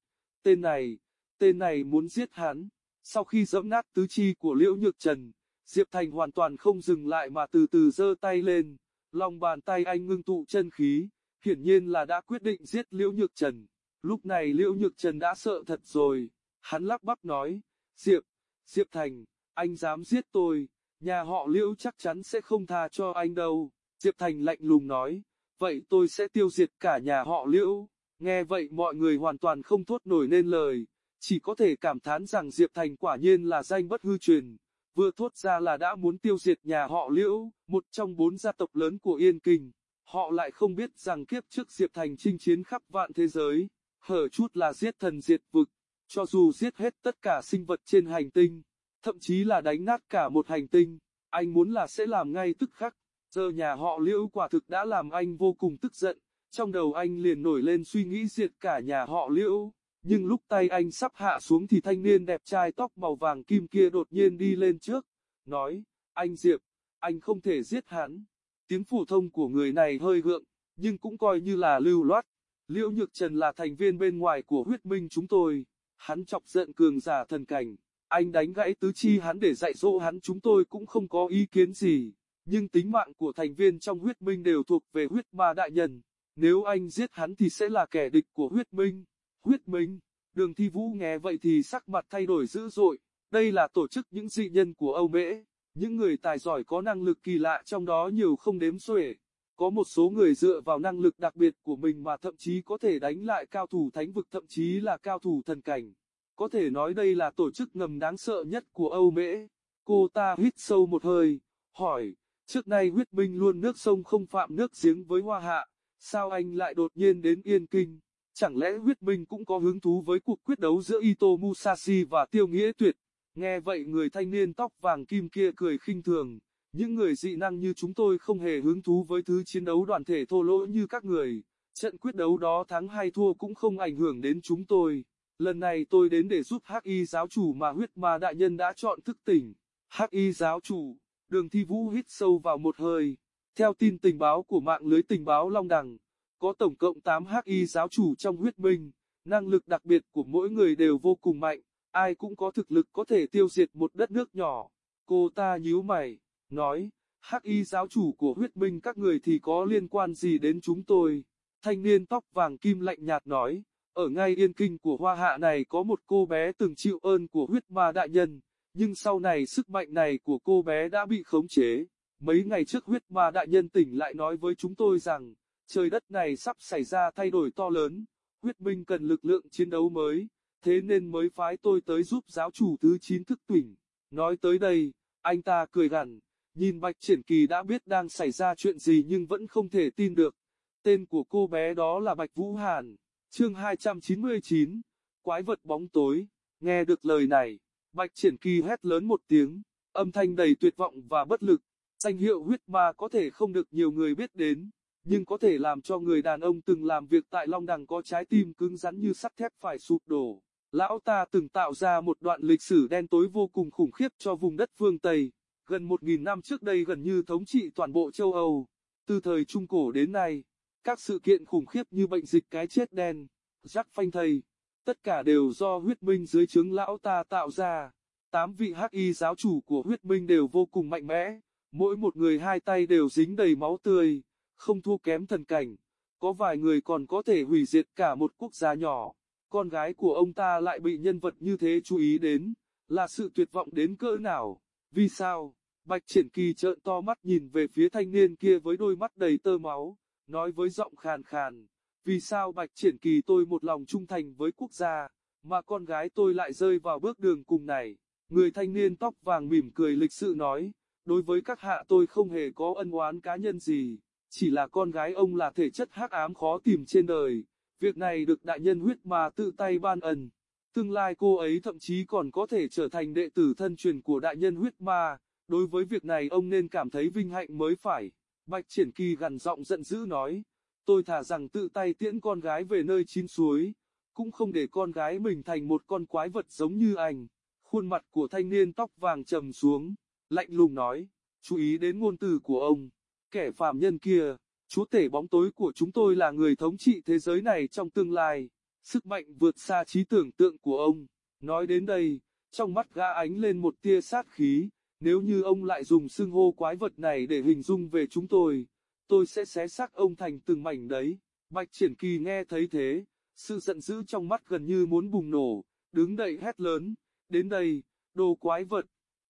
Tên này, tên này muốn giết hắn. Sau khi dẫm nát tứ chi của Liễu Nhược Trần, Diệp Thành hoàn toàn không dừng lại mà từ từ giơ tay lên. Lòng bàn tay anh ngưng tụ chân khí, hiển nhiên là đã quyết định giết Liễu Nhược Trần. Lúc này Liễu Nhược Trần đã sợ thật rồi. Hắn lắc bắp nói, Diệp, Diệp Thành, anh dám giết tôi, nhà họ liễu chắc chắn sẽ không tha cho anh đâu. Diệp Thành lạnh lùng nói, vậy tôi sẽ tiêu diệt cả nhà họ liễu. Nghe vậy mọi người hoàn toàn không thốt nổi nên lời, chỉ có thể cảm thán rằng Diệp Thành quả nhiên là danh bất hư truyền. Vừa thốt ra là đã muốn tiêu diệt nhà họ liễu, một trong bốn gia tộc lớn của Yên Kinh. Họ lại không biết rằng kiếp trước Diệp Thành chinh chiến khắp vạn thế giới, hở chút là giết thần diệt vực, cho dù giết hết tất cả sinh vật trên hành tinh, thậm chí là đánh nát cả một hành tinh, anh muốn là sẽ làm ngay tức khắc. Giờ nhà họ liễu quả thực đã làm anh vô cùng tức giận, trong đầu anh liền nổi lên suy nghĩ diệt cả nhà họ liễu. Nhưng lúc tay anh sắp hạ xuống thì thanh niên đẹp trai tóc màu vàng kim kia đột nhiên đi lên trước, nói, anh Diệp, anh không thể giết hắn. Tiếng phổ thông của người này hơi gượng, nhưng cũng coi như là lưu loát. Liễu Nhược Trần là thành viên bên ngoài của huyết minh chúng tôi, hắn chọc giận cường giả thần cảnh, anh đánh gãy tứ chi hắn để dạy dỗ hắn chúng tôi cũng không có ý kiến gì, nhưng tính mạng của thành viên trong huyết minh đều thuộc về huyết ma đại nhân. Nếu anh giết hắn thì sẽ là kẻ địch của huyết minh. Huyết minh, đường thi vũ nghe vậy thì sắc mặt thay đổi dữ dội. Đây là tổ chức những dị nhân của Âu Mễ, những người tài giỏi có năng lực kỳ lạ trong đó nhiều không đếm xuể. Có một số người dựa vào năng lực đặc biệt của mình mà thậm chí có thể đánh lại cao thủ thánh vực thậm chí là cao thủ thần cảnh. Có thể nói đây là tổ chức ngầm đáng sợ nhất của Âu Mễ. Cô ta hít sâu một hơi, hỏi, trước nay huyết minh luôn nước sông không phạm nước giếng với hoa hạ, sao anh lại đột nhiên đến Yên Kinh? Chẳng lẽ huyết minh cũng có hứng thú với cuộc quyết đấu giữa Ito Musashi và Tiêu Nghĩa Tuyệt? Nghe vậy người thanh niên tóc vàng kim kia cười khinh thường, những người dị năng như chúng tôi không hề hứng thú với thứ chiến đấu đoàn thể thô lỗ như các người. Trận quyết đấu đó thắng hay thua cũng không ảnh hưởng đến chúng tôi. Lần này tôi đến để giúp Hắc Y giáo chủ mà huyết ma đại nhân đã chọn thức tỉnh. Hắc Y giáo chủ, đường thi vũ hít sâu vào một hơi. Theo tin tình báo của mạng lưới tình báo Long Đằng, có tổng cộng 8 Hắc Y giáo chủ trong huyết minh. Năng lực đặc biệt của mỗi người đều vô cùng mạnh, ai cũng có thực lực có thể tiêu diệt một đất nước nhỏ. Cô ta nhíu mày, nói, Hắc Y giáo chủ của huyết minh các người thì có liên quan gì đến chúng tôi? Thanh niên tóc vàng kim lạnh nhạt nói, ở ngay yên kinh của hoa hạ này có một cô bé từng chịu ơn của huyết ma đại nhân, nhưng sau này sức mạnh này của cô bé đã bị khống chế. Mấy ngày trước huyết ma đại nhân tỉnh lại nói với chúng tôi rằng, trời đất này sắp xảy ra thay đổi to lớn, huyết minh cần lực lượng chiến đấu mới, thế nên mới phái tôi tới giúp giáo chủ thứ 9 thức tỉnh. Nói tới đây, anh ta cười gằn, nhìn Bạch Triển Kỳ đã biết đang xảy ra chuyện gì nhưng vẫn không thể tin được. Tên của cô bé đó là Bạch Vũ Hàn. Chương 299, Quái vật bóng tối, nghe được lời này, Bạch Triển Kỳ hét lớn một tiếng, âm thanh đầy tuyệt vọng và bất lực, danh hiệu huyết ma có thể không được nhiều người biết đến, nhưng có thể làm cho người đàn ông từng làm việc tại Long Đằng có trái tim cứng rắn như sắt thép phải sụp đổ. Lão ta từng tạo ra một đoạn lịch sử đen tối vô cùng khủng khiếp cho vùng đất phương Tây, gần một nghìn năm trước đây gần như thống trị toàn bộ châu Âu. Từ thời Trung Cổ đến nay, các sự kiện khủng khiếp như bệnh dịch cái chết đen, rắc phanh thầy, tất cả đều do huyết minh dưới trướng lão ta tạo ra. Tám vị hắc y giáo chủ của huyết minh đều vô cùng mạnh mẽ, mỗi một người hai tay đều dính đầy máu tươi, không thua kém thần cảnh. Có vài người còn có thể hủy diệt cả một quốc gia nhỏ. Con gái của ông ta lại bị nhân vật như thế chú ý đến, là sự tuyệt vọng đến cỡ nào. Vì sao? Bạch triển kỳ trợn to mắt nhìn về phía thanh niên kia với đôi mắt đầy tơ máu nói với giọng khàn khàn, vì sao Bạch Triển Kỳ tôi một lòng trung thành với quốc gia, mà con gái tôi lại rơi vào bước đường cùng này. Người thanh niên tóc vàng mỉm cười lịch sự nói, đối với các hạ tôi không hề có ân oán cá nhân gì, chỉ là con gái ông là thể chất hắc ám khó tìm trên đời, việc này được đại nhân huyết mà tự tay ban ân. Tương lai cô ấy thậm chí còn có thể trở thành đệ tử thân truyền của đại nhân huyết ma, đối với việc này ông nên cảm thấy vinh hạnh mới phải. Bạch Triển Kỳ gằn giọng giận dữ nói, tôi thả rằng tự tay tiễn con gái về nơi chín suối, cũng không để con gái mình thành một con quái vật giống như anh. Khuôn mặt của thanh niên tóc vàng trầm xuống, lạnh lùng nói, chú ý đến ngôn từ của ông, kẻ phàm nhân kia, chúa tể bóng tối của chúng tôi là người thống trị thế giới này trong tương lai, sức mạnh vượt xa trí tưởng tượng của ông. Nói đến đây, trong mắt gã ánh lên một tia sát khí, nếu như ông lại dùng xưng hô quái vật này để hình dung về chúng tôi, tôi sẽ xé xác ông thành từng mảnh đấy. Bạch triển kỳ nghe thấy thế, sự giận dữ trong mắt gần như muốn bùng nổ, đứng đậy hét lớn, đến đây, đồ quái vật,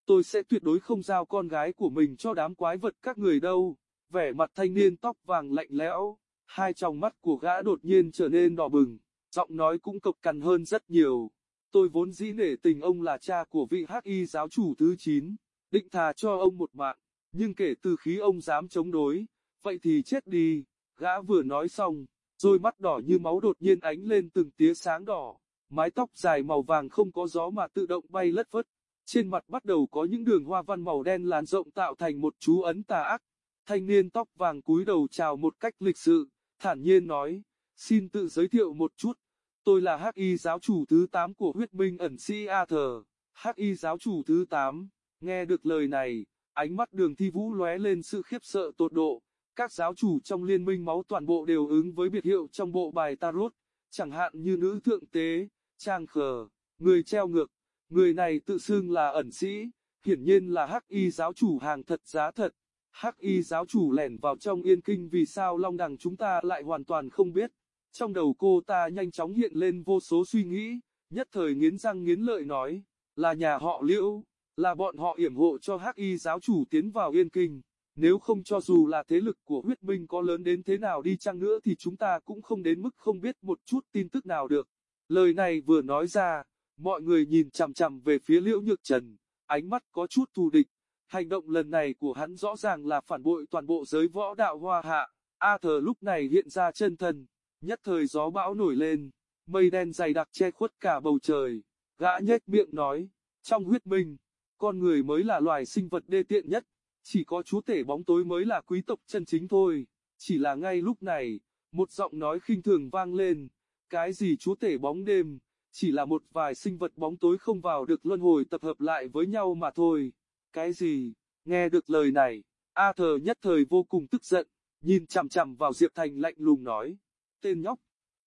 tôi sẽ tuyệt đối không giao con gái của mình cho đám quái vật các người đâu. Vẻ mặt thanh niên tóc vàng lạnh lẽo, hai tròng mắt của gã đột nhiên trở nên đỏ bừng, giọng nói cũng cộc cằn hơn rất nhiều. Tôi vốn dĩ nể tình ông là cha của vị hắc y giáo chủ thứ 9 định thà cho ông một mạng, nhưng kể từ khi ông dám chống đối, vậy thì chết đi, gã vừa nói xong, rồi mắt đỏ như máu đột nhiên ánh lên từng tia sáng đỏ, mái tóc dài màu vàng không có gió mà tự động bay lất phất, trên mặt bắt đầu có những đường hoa văn màu đen làn rộng tạo thành một chú ấn tà ác. Thanh niên tóc vàng cúi đầu chào một cách lịch sự, thản nhiên nói, xin tự giới thiệu một chút, tôi là Hắc Y giáo chủ thứ 8 của huyết minh ẩn sĩ thờ, Hắc Y giáo chủ thứ 8. Nghe được lời này, ánh mắt đường thi vũ lóe lên sự khiếp sợ tột độ. Các giáo chủ trong liên minh máu toàn bộ đều ứng với biệt hiệu trong bộ bài tarot, chẳng hạn như nữ thượng tế, trang khờ, người treo ngược. Người này tự xưng là ẩn sĩ, hiển nhiên là hắc y giáo chủ hàng thật giá thật. Hắc y giáo chủ lẻn vào trong yên kinh vì sao long đằng chúng ta lại hoàn toàn không biết. Trong đầu cô ta nhanh chóng hiện lên vô số suy nghĩ, nhất thời nghiến răng nghiến lợi nói, là nhà họ liễu là bọn họ yểm hộ cho hắc y giáo chủ tiến vào yên kinh. Nếu không cho dù là thế lực của huyết minh có lớn đến thế nào đi chăng nữa thì chúng ta cũng không đến mức không biết một chút tin tức nào được. Lời này vừa nói ra, mọi người nhìn chằm chằm về phía liễu nhược trần, ánh mắt có chút thù địch. Hành động lần này của hắn rõ ràng là phản bội toàn bộ giới võ đạo hoa hạ. A thờ lúc này hiện ra chân thân, nhất thời gió bão nổi lên, mây đen dày đặc che khuất cả bầu trời. Gã nhếch miệng nói, trong huyết minh, con người mới là loài sinh vật đê tiện nhất, chỉ có chúa tể bóng tối mới là quý tộc chân chính thôi. Chỉ là ngay lúc này, một giọng nói khinh thường vang lên, cái gì chúa tể bóng đêm, chỉ là một vài sinh vật bóng tối không vào được luân hồi tập hợp lại với nhau mà thôi. Cái gì? Nghe được lời này, a thờ nhất thời vô cùng tức giận, nhìn chằm chằm vào Diệp Thành lạnh lùng nói. Tên nhóc,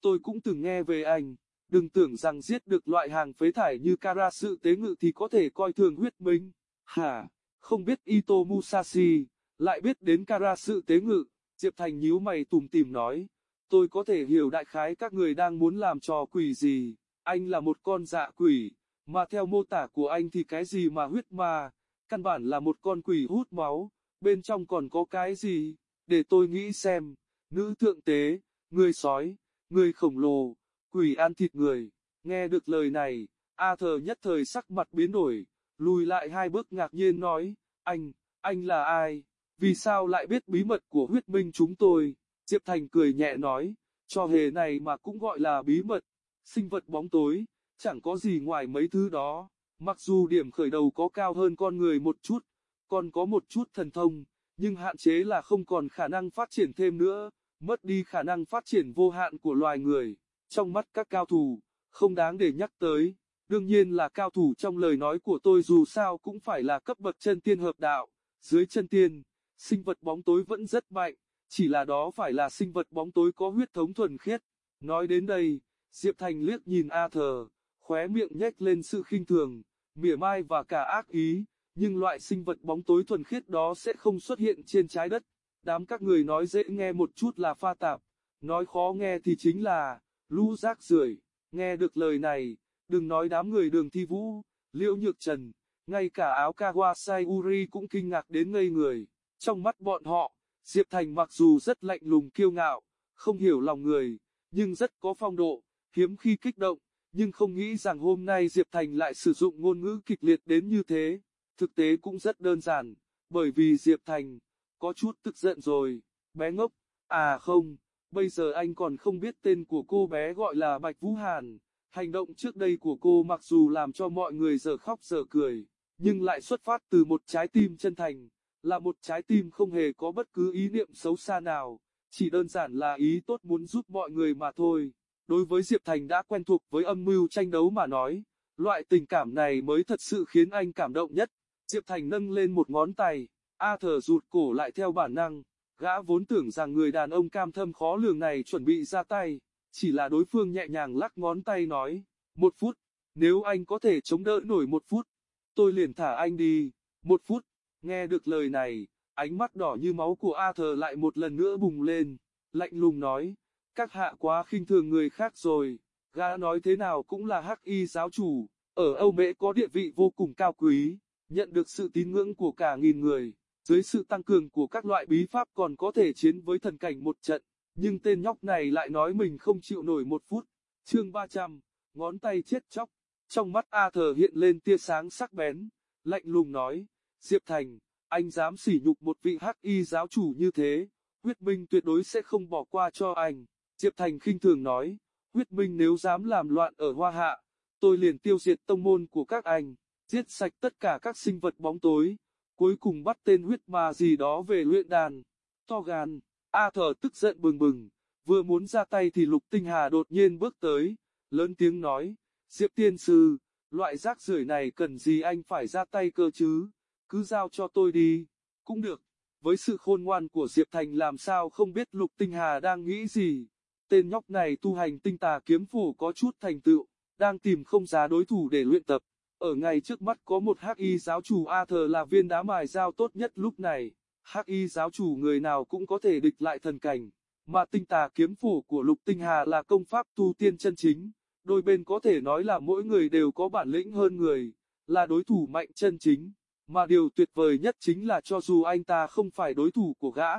tôi cũng từng nghe về anh, đừng tưởng rằng giết được loại hàng phế thải như Kara sự tế ngự thì có thể coi thường huyết minh. Hả, không biết Ito Musashi, lại biết đến Kara sự tế ngự, Diệp Thành nhíu mày tùm tìm nói, tôi có thể hiểu đại khái các người đang muốn làm trò quỷ gì, anh là một con dạ quỷ, mà theo mô tả của anh thì cái gì mà huyết ma, căn bản là một con quỷ hút máu, bên trong còn có cái gì, để tôi nghĩ xem, nữ thượng tế, người sói, người khổng lồ, quỷ ăn thịt người, nghe được lời này, a thờ nhất thời sắc mặt biến đổi, lùi lại hai bước ngạc nhiên nói, anh, anh là ai, vì sao lại biết bí mật của huyết minh chúng tôi, Diệp Thành cười nhẹ nói, cho hề này mà cũng gọi là bí mật, sinh vật bóng tối, chẳng có gì ngoài mấy thứ đó, mặc dù điểm khởi đầu có cao hơn con người một chút, còn có một chút thần thông, nhưng hạn chế là không còn khả năng phát triển thêm nữa, mất đi khả năng phát triển vô hạn của loài người, trong mắt các cao thủ, không đáng để nhắc tới. Đương nhiên là cao thủ trong lời nói của tôi dù sao cũng phải là cấp bậc chân tiên hợp đạo, dưới chân tiên, sinh vật bóng tối vẫn rất mạnh, chỉ là đó phải là sinh vật bóng tối có huyết thống thuần khiết. Nói đến đây, Diệp Thành liếc nhìn Arthur, khóe miệng nhếch lên sự khinh thường, mỉa mai và cả ác ý, nhưng loại sinh vật bóng tối thuần khiết đó sẽ không xuất hiện trên trái đất. Đám các người nói dễ nghe một chút là pha tạp, nói khó nghe thì chính là, lũ rác rưởi. Nghe được lời này, đừng nói đám người đường thi vũ, liễu nhược trần, ngay cả áo Kawasai Uri cũng kinh ngạc đến ngây người. Trong mắt bọn họ, Diệp Thành mặc dù rất lạnh lùng kiêu ngạo, không hiểu lòng người, nhưng rất có phong độ, hiếm khi kích động, nhưng không nghĩ rằng hôm nay Diệp Thành lại sử dụng ngôn ngữ kịch liệt đến như thế. Thực tế cũng rất đơn giản, bởi vì Diệp Thành, có chút tức giận rồi, bé ngốc, à không, bây giờ anh còn không biết tên của cô bé gọi là Bạch Vũ Hàn. Hành động trước đây của cô mặc dù làm cho mọi người giờ khóc giờ cười, nhưng lại xuất phát từ một trái tim chân thành, là một trái tim không hề có bất cứ ý niệm xấu xa nào, chỉ đơn giản là ý tốt muốn giúp mọi người mà thôi. Đối với Diệp Thành đã quen thuộc với âm mưu tranh đấu mà nói, loại tình cảm này mới thật sự khiến anh cảm động nhất. Diệp Thành nâng lên một ngón tay, A thờ rụt cổ lại theo bản năng, gã vốn tưởng rằng người đàn ông cam thâm khó lường này chuẩn bị ra tay, chỉ là đối phương nhẹ nhàng lắc ngón tay nói, một phút, nếu anh có thể chống đỡ nổi một phút, tôi liền thả anh đi, một phút, nghe được lời này, ánh mắt đỏ như máu của Arthur lại một lần nữa bùng lên, lạnh lùng nói, các hạ quá khinh thường người khác rồi, gã nói thế nào cũng là hắc y giáo chủ, ở Âu Mỹ có địa vị vô cùng cao quý, nhận được sự tín ngưỡng của cả nghìn người, dưới sự tăng cường của các loại bí pháp còn có thể chiến với thần cảnh một trận, nhưng tên nhóc này lại nói mình không chịu nổi một phút. Chương 300, ngón tay chết chóc, trong mắt A Thờ hiện lên tia sáng sắc bén, lạnh lùng nói, Diệp Thành, anh dám sỉ nhục một vị hắc y giáo chủ như thế, huyết minh tuyệt đối sẽ không bỏ qua cho anh. Diệp Thành khinh thường nói, huyết minh nếu dám làm loạn ở Hoa Hạ, tôi liền tiêu diệt tông môn của các anh, giết sạch tất cả các sinh vật bóng tối, cuối cùng bắt tên huyết ma gì đó về luyện đàn. To gan, A thở tức giận bừng bừng, vừa muốn ra tay thì Lục Tinh Hà đột nhiên bước tới, lớn tiếng nói, Diệp Tiên Sư, loại rác rưởi này cần gì anh phải ra tay cơ chứ, cứ giao cho tôi đi, cũng được. Với sự khôn ngoan của Diệp Thành làm sao không biết Lục Tinh Hà đang nghĩ gì. Tên nhóc này tu hành tinh tà kiếm phủ có chút thành tựu, đang tìm không giá đối thủ để luyện tập. Ở ngay trước mắt có một hắc y giáo chủ A thờ là viên đá mài dao tốt nhất lúc này. Hắc y giáo chủ người nào cũng có thể địch lại thần cảnh. Mà tinh tà kiếm phủ của Lục Tinh Hà là công pháp tu tiên chân chính. Đôi bên có thể nói là mỗi người đều có bản lĩnh hơn người, là đối thủ mạnh chân chính. Mà điều tuyệt vời nhất chính là cho dù anh ta không phải đối thủ của gã,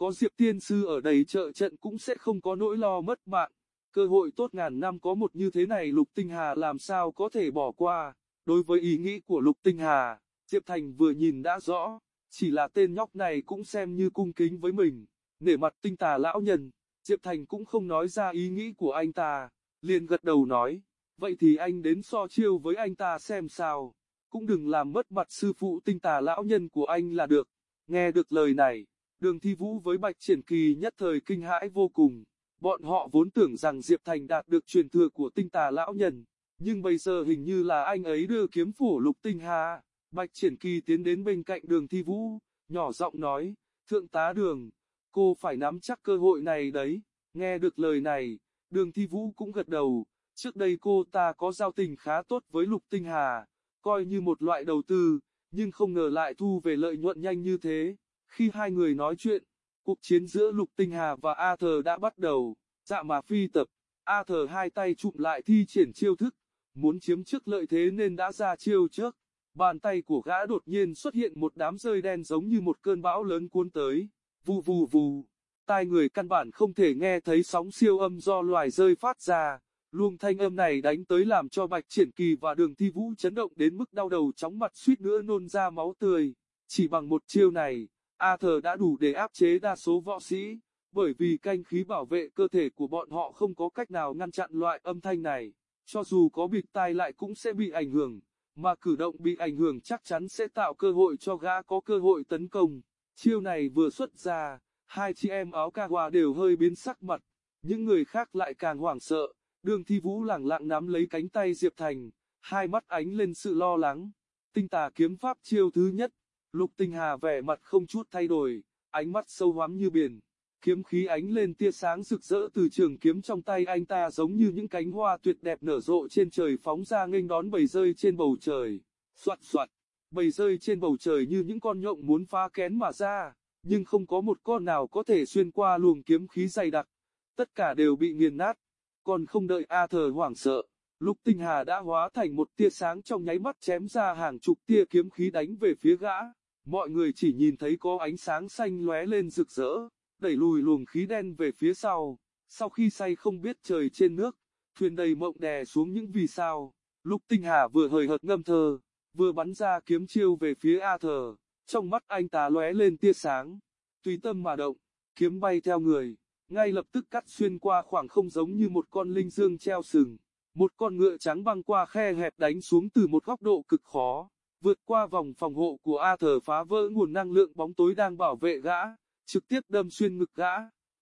có Diệp Tiên Sư ở đầy trợ trận cũng sẽ không có nỗi lo mất mạng. Cơ hội tốt ngàn năm có một như thế này Lục Tinh Hà làm sao có thể bỏ qua. Đối với ý nghĩ của Lục Tinh Hà, Diệp Thành vừa nhìn đã rõ, chỉ là tên nhóc này cũng xem như cung kính với mình. Nể mặt tinh tà lão nhân, Diệp Thành cũng không nói ra ý nghĩ của anh ta, liền gật đầu nói, vậy thì anh đến so chiêu với anh ta xem sao, cũng đừng làm mất mặt sư phụ tinh tà lão nhân của anh là được. Nghe được lời này, đường thi vũ với Bạch Triển Kỳ nhất thời kinh hãi vô cùng, bọn họ vốn tưởng rằng Diệp Thành đạt được truyền thừa của tinh tà lão nhân, nhưng bây giờ hình như là anh ấy đưa kiếm phổ lục tinh hà. Bạch Triển Kỳ tiến đến bên cạnh đường thi vũ, nhỏ giọng nói, thượng tá đường, cô phải nắm chắc cơ hội này đấy. Nghe được lời này, đường thi vũ cũng gật đầu, trước đây cô ta có giao tình khá tốt với lục tinh hà, coi như một loại đầu tư, nhưng không ngờ lại thu về lợi nhuận nhanh như thế. Khi hai người nói chuyện, cuộc chiến giữa lục tinh hà và Arthur đã bắt đầu, dạ mà phi tập, Arthur hai tay chụm lại thi triển chiêu thức, muốn chiếm trước lợi thế nên đã ra chiêu trước. Bàn tay của gã đột nhiên xuất hiện một đám rơi đen giống như một cơn bão lớn cuốn tới, vù vù vù. Tai người căn bản không thể nghe thấy sóng siêu âm do loài rơi phát ra. Luồng thanh âm này đánh tới làm cho Bạch Triển Kỳ và Đường Thi Vũ chấn động đến mức đau đầu chóng mặt suýt nữa nôn ra máu tươi. Chỉ bằng một chiêu này, Arthur đã đủ để áp chế đa số võ sĩ, bởi vì canh khí bảo vệ cơ thể của bọn họ không có cách nào ngăn chặn loại âm thanh này. Cho dù có bịt tai lại cũng sẽ bị ảnh hưởng, mà cử động bị ảnh hưởng chắc chắn sẽ tạo cơ hội cho gã có cơ hội tấn công. Chiêu này vừa xuất ra, hai chị em áo ca hòa đều hơi biến sắc mặt, những người khác lại càng hoảng sợ. Đường thi vũ lẳng lặng nắm lấy cánh tay Diệp Thành, hai mắt ánh lên sự lo lắng. Tinh tà kiếm pháp chiêu thứ nhất, lục tinh hà vẻ mặt không chút thay đổi, ánh mắt sâu hoắm như biển. Kiếm khí ánh lên tia sáng rực rỡ từ trường kiếm trong tay anh ta giống như những cánh hoa tuyệt đẹp nở rộ trên trời phóng ra nghênh đón bầy rơi trên bầu trời. Soạt soạt, bầy rơi trên bầu trời như những con nhộng muốn phá kén mà ra, nhưng không có một con nào có thể xuyên qua luồng kiếm khí dày đặc. Tất cả đều bị nghiền nát. Còn không đợi A thờ hoảng sợ, Lục Tinh Hà đã hóa thành một tia sáng trong nháy mắt chém ra hàng chục tia kiếm khí đánh về phía gã. Mọi người chỉ nhìn thấy có ánh sáng xanh lóe lên rực rỡ đẩy lùi luồng khí đen về phía sau. Sau khi say không biết trời trên nước, thuyền đầy mộng đè xuống những vì sao. Lục Tinh Hà vừa hời hợt ngâm thơ, vừa bắn ra kiếm chiêu về phía A Thờ. Trong mắt anh ta lóe lên tia sáng. Tùy tâm mà động, kiếm bay theo người, ngay lập tức cắt xuyên qua khoảng không giống như một con linh dương treo sừng. Một con ngựa trắng băng qua khe hẹp đánh xuống từ một góc độ cực khó, vượt qua vòng phòng hộ của A Thờ phá vỡ nguồn năng lượng bóng tối đang bảo vệ gã trực tiếp đâm xuyên ngực gã,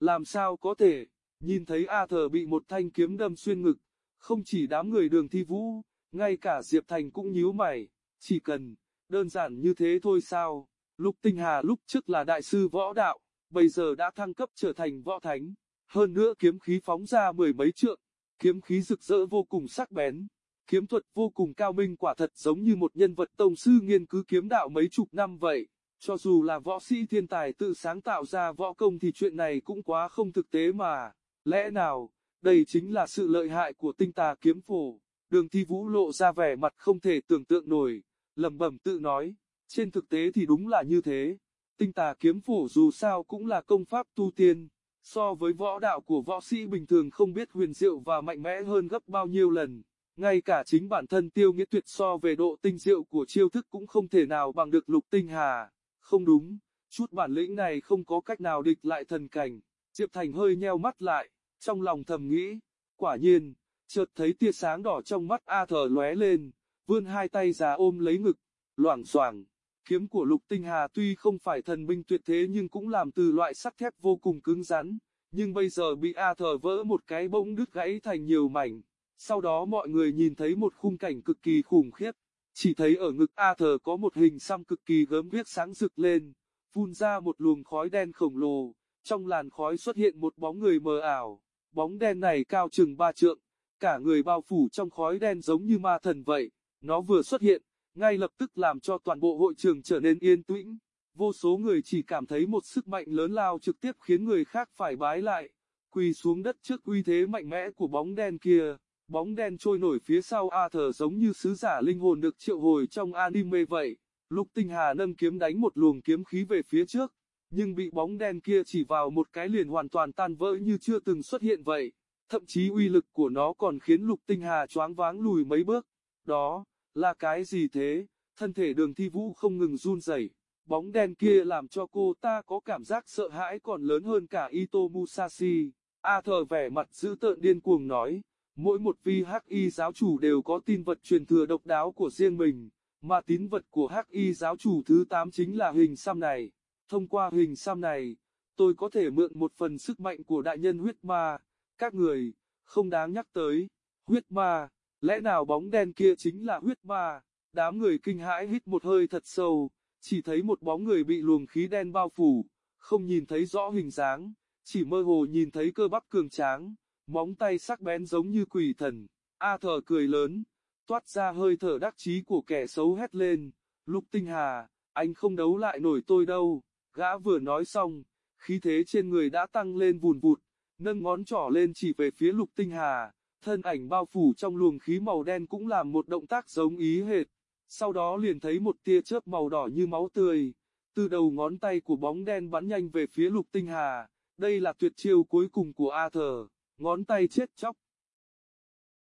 làm sao có thể, nhìn thấy A thờ bị một thanh kiếm đâm xuyên ngực, không chỉ đám người đường thi vũ, ngay cả Diệp Thành cũng nhíu mày, chỉ cần, đơn giản như thế thôi sao, Lục Tinh Hà lúc trước là đại sư võ đạo, bây giờ đã thăng cấp trở thành võ thánh, hơn nữa kiếm khí phóng ra mười mấy trượng, kiếm khí rực rỡ vô cùng sắc bén. Kiếm thuật vô cùng cao minh quả thật giống như một nhân vật tông sư nghiên cứu kiếm đạo mấy chục năm vậy. Cho dù là võ sĩ thiên tài tự sáng tạo ra võ công thì chuyện này cũng quá không thực tế mà. Lẽ nào, đây chính là sự lợi hại của tinh tà kiếm phổ. Đường thi vũ lộ ra vẻ mặt không thể tưởng tượng nổi, lầm bẩm tự nói. Trên thực tế thì đúng là như thế. Tinh tà kiếm phổ dù sao cũng là công pháp tu tiên. So với võ đạo của võ sĩ bình thường không biết huyền diệu và mạnh mẽ hơn gấp bao nhiêu lần. Ngay cả chính bản thân tiêu nghĩa tuyệt so về độ tinh diệu của chiêu thức cũng không thể nào bằng được lục tinh hà. Không đúng, chút bản lĩnh này không có cách nào địch lại thần cảnh. Diệp Thành hơi nheo mắt lại, trong lòng thầm nghĩ. Quả nhiên, chợt thấy tia sáng đỏ trong mắt A thở lóe lên, vươn hai tay ra ôm lấy ngực, loảng xoảng. Kiếm của Lục Tinh Hà tuy không phải thần binh tuyệt thế nhưng cũng làm từ loại sắt thép vô cùng cứng rắn, nhưng bây giờ bị A thở vỡ một cái bỗng đứt gãy thành nhiều mảnh. Sau đó mọi người nhìn thấy một khung cảnh cực kỳ khủng khiếp. Chỉ thấy ở ngực A thờ có một hình xăm cực kỳ gớm ghiếc sáng rực lên, phun ra một luồng khói đen khổng lồ, trong làn khói xuất hiện một bóng người mờ ảo, bóng đen này cao chừng ba trượng, cả người bao phủ trong khói đen giống như ma thần vậy, nó vừa xuất hiện, ngay lập tức làm cho toàn bộ hội trường trở nên yên tĩnh, vô số người chỉ cảm thấy một sức mạnh lớn lao trực tiếp khiến người khác phải bái lại, quỳ xuống đất trước uy thế mạnh mẽ của bóng đen kia. Bóng đen trôi nổi phía sau Arthur giống như sứ giả linh hồn được triệu hồi trong anime vậy. Lục Tinh Hà nâng kiếm đánh một luồng kiếm khí về phía trước, nhưng bị bóng đen kia chỉ vào một cái liền hoàn toàn tan vỡ như chưa từng xuất hiện vậy. Thậm chí uy lực của nó còn khiến Lục Tinh Hà choáng váng lùi mấy bước. Đó, là cái gì thế? Thân thể đường thi vũ không ngừng run rẩy. Bóng đen kia làm cho cô ta có cảm giác sợ hãi còn lớn hơn cả Ito Musashi. Arthur vẻ mặt dữ tợn điên cuồng nói, Mỗi một vi hắc y giáo chủ đều có tin vật truyền thừa độc đáo của riêng mình, mà tín vật của hắc y giáo chủ thứ 8 chính là hình xăm này. Thông qua hình xăm này, tôi có thể mượn một phần sức mạnh của đại nhân huyết ma. Các người, không đáng nhắc tới, huyết ma, lẽ nào bóng đen kia chính là huyết ma? Đám người kinh hãi hít một hơi thật sâu, chỉ thấy một bóng người bị luồng khí đen bao phủ, không nhìn thấy rõ hình dáng, chỉ mơ hồ nhìn thấy cơ bắp cường tráng móng tay sắc bén giống như quỷ thần. A thờ cười lớn, toát ra hơi thở đắc chí của kẻ xấu hét lên, Lục Tinh Hà, anh không đấu lại nổi tôi đâu. Gã vừa nói xong, khí thế trên người đã tăng lên vùn vụt, nâng ngón trỏ lên chỉ về phía Lục Tinh Hà, thân ảnh bao phủ trong luồng khí màu đen cũng làm một động tác giống ý hệt. Sau đó liền thấy một tia chớp màu đỏ như máu tươi, từ đầu ngón tay của bóng đen bắn nhanh về phía Lục Tinh Hà. Đây là tuyệt chiêu cuối cùng của Arthur, ngón tay chết chóc.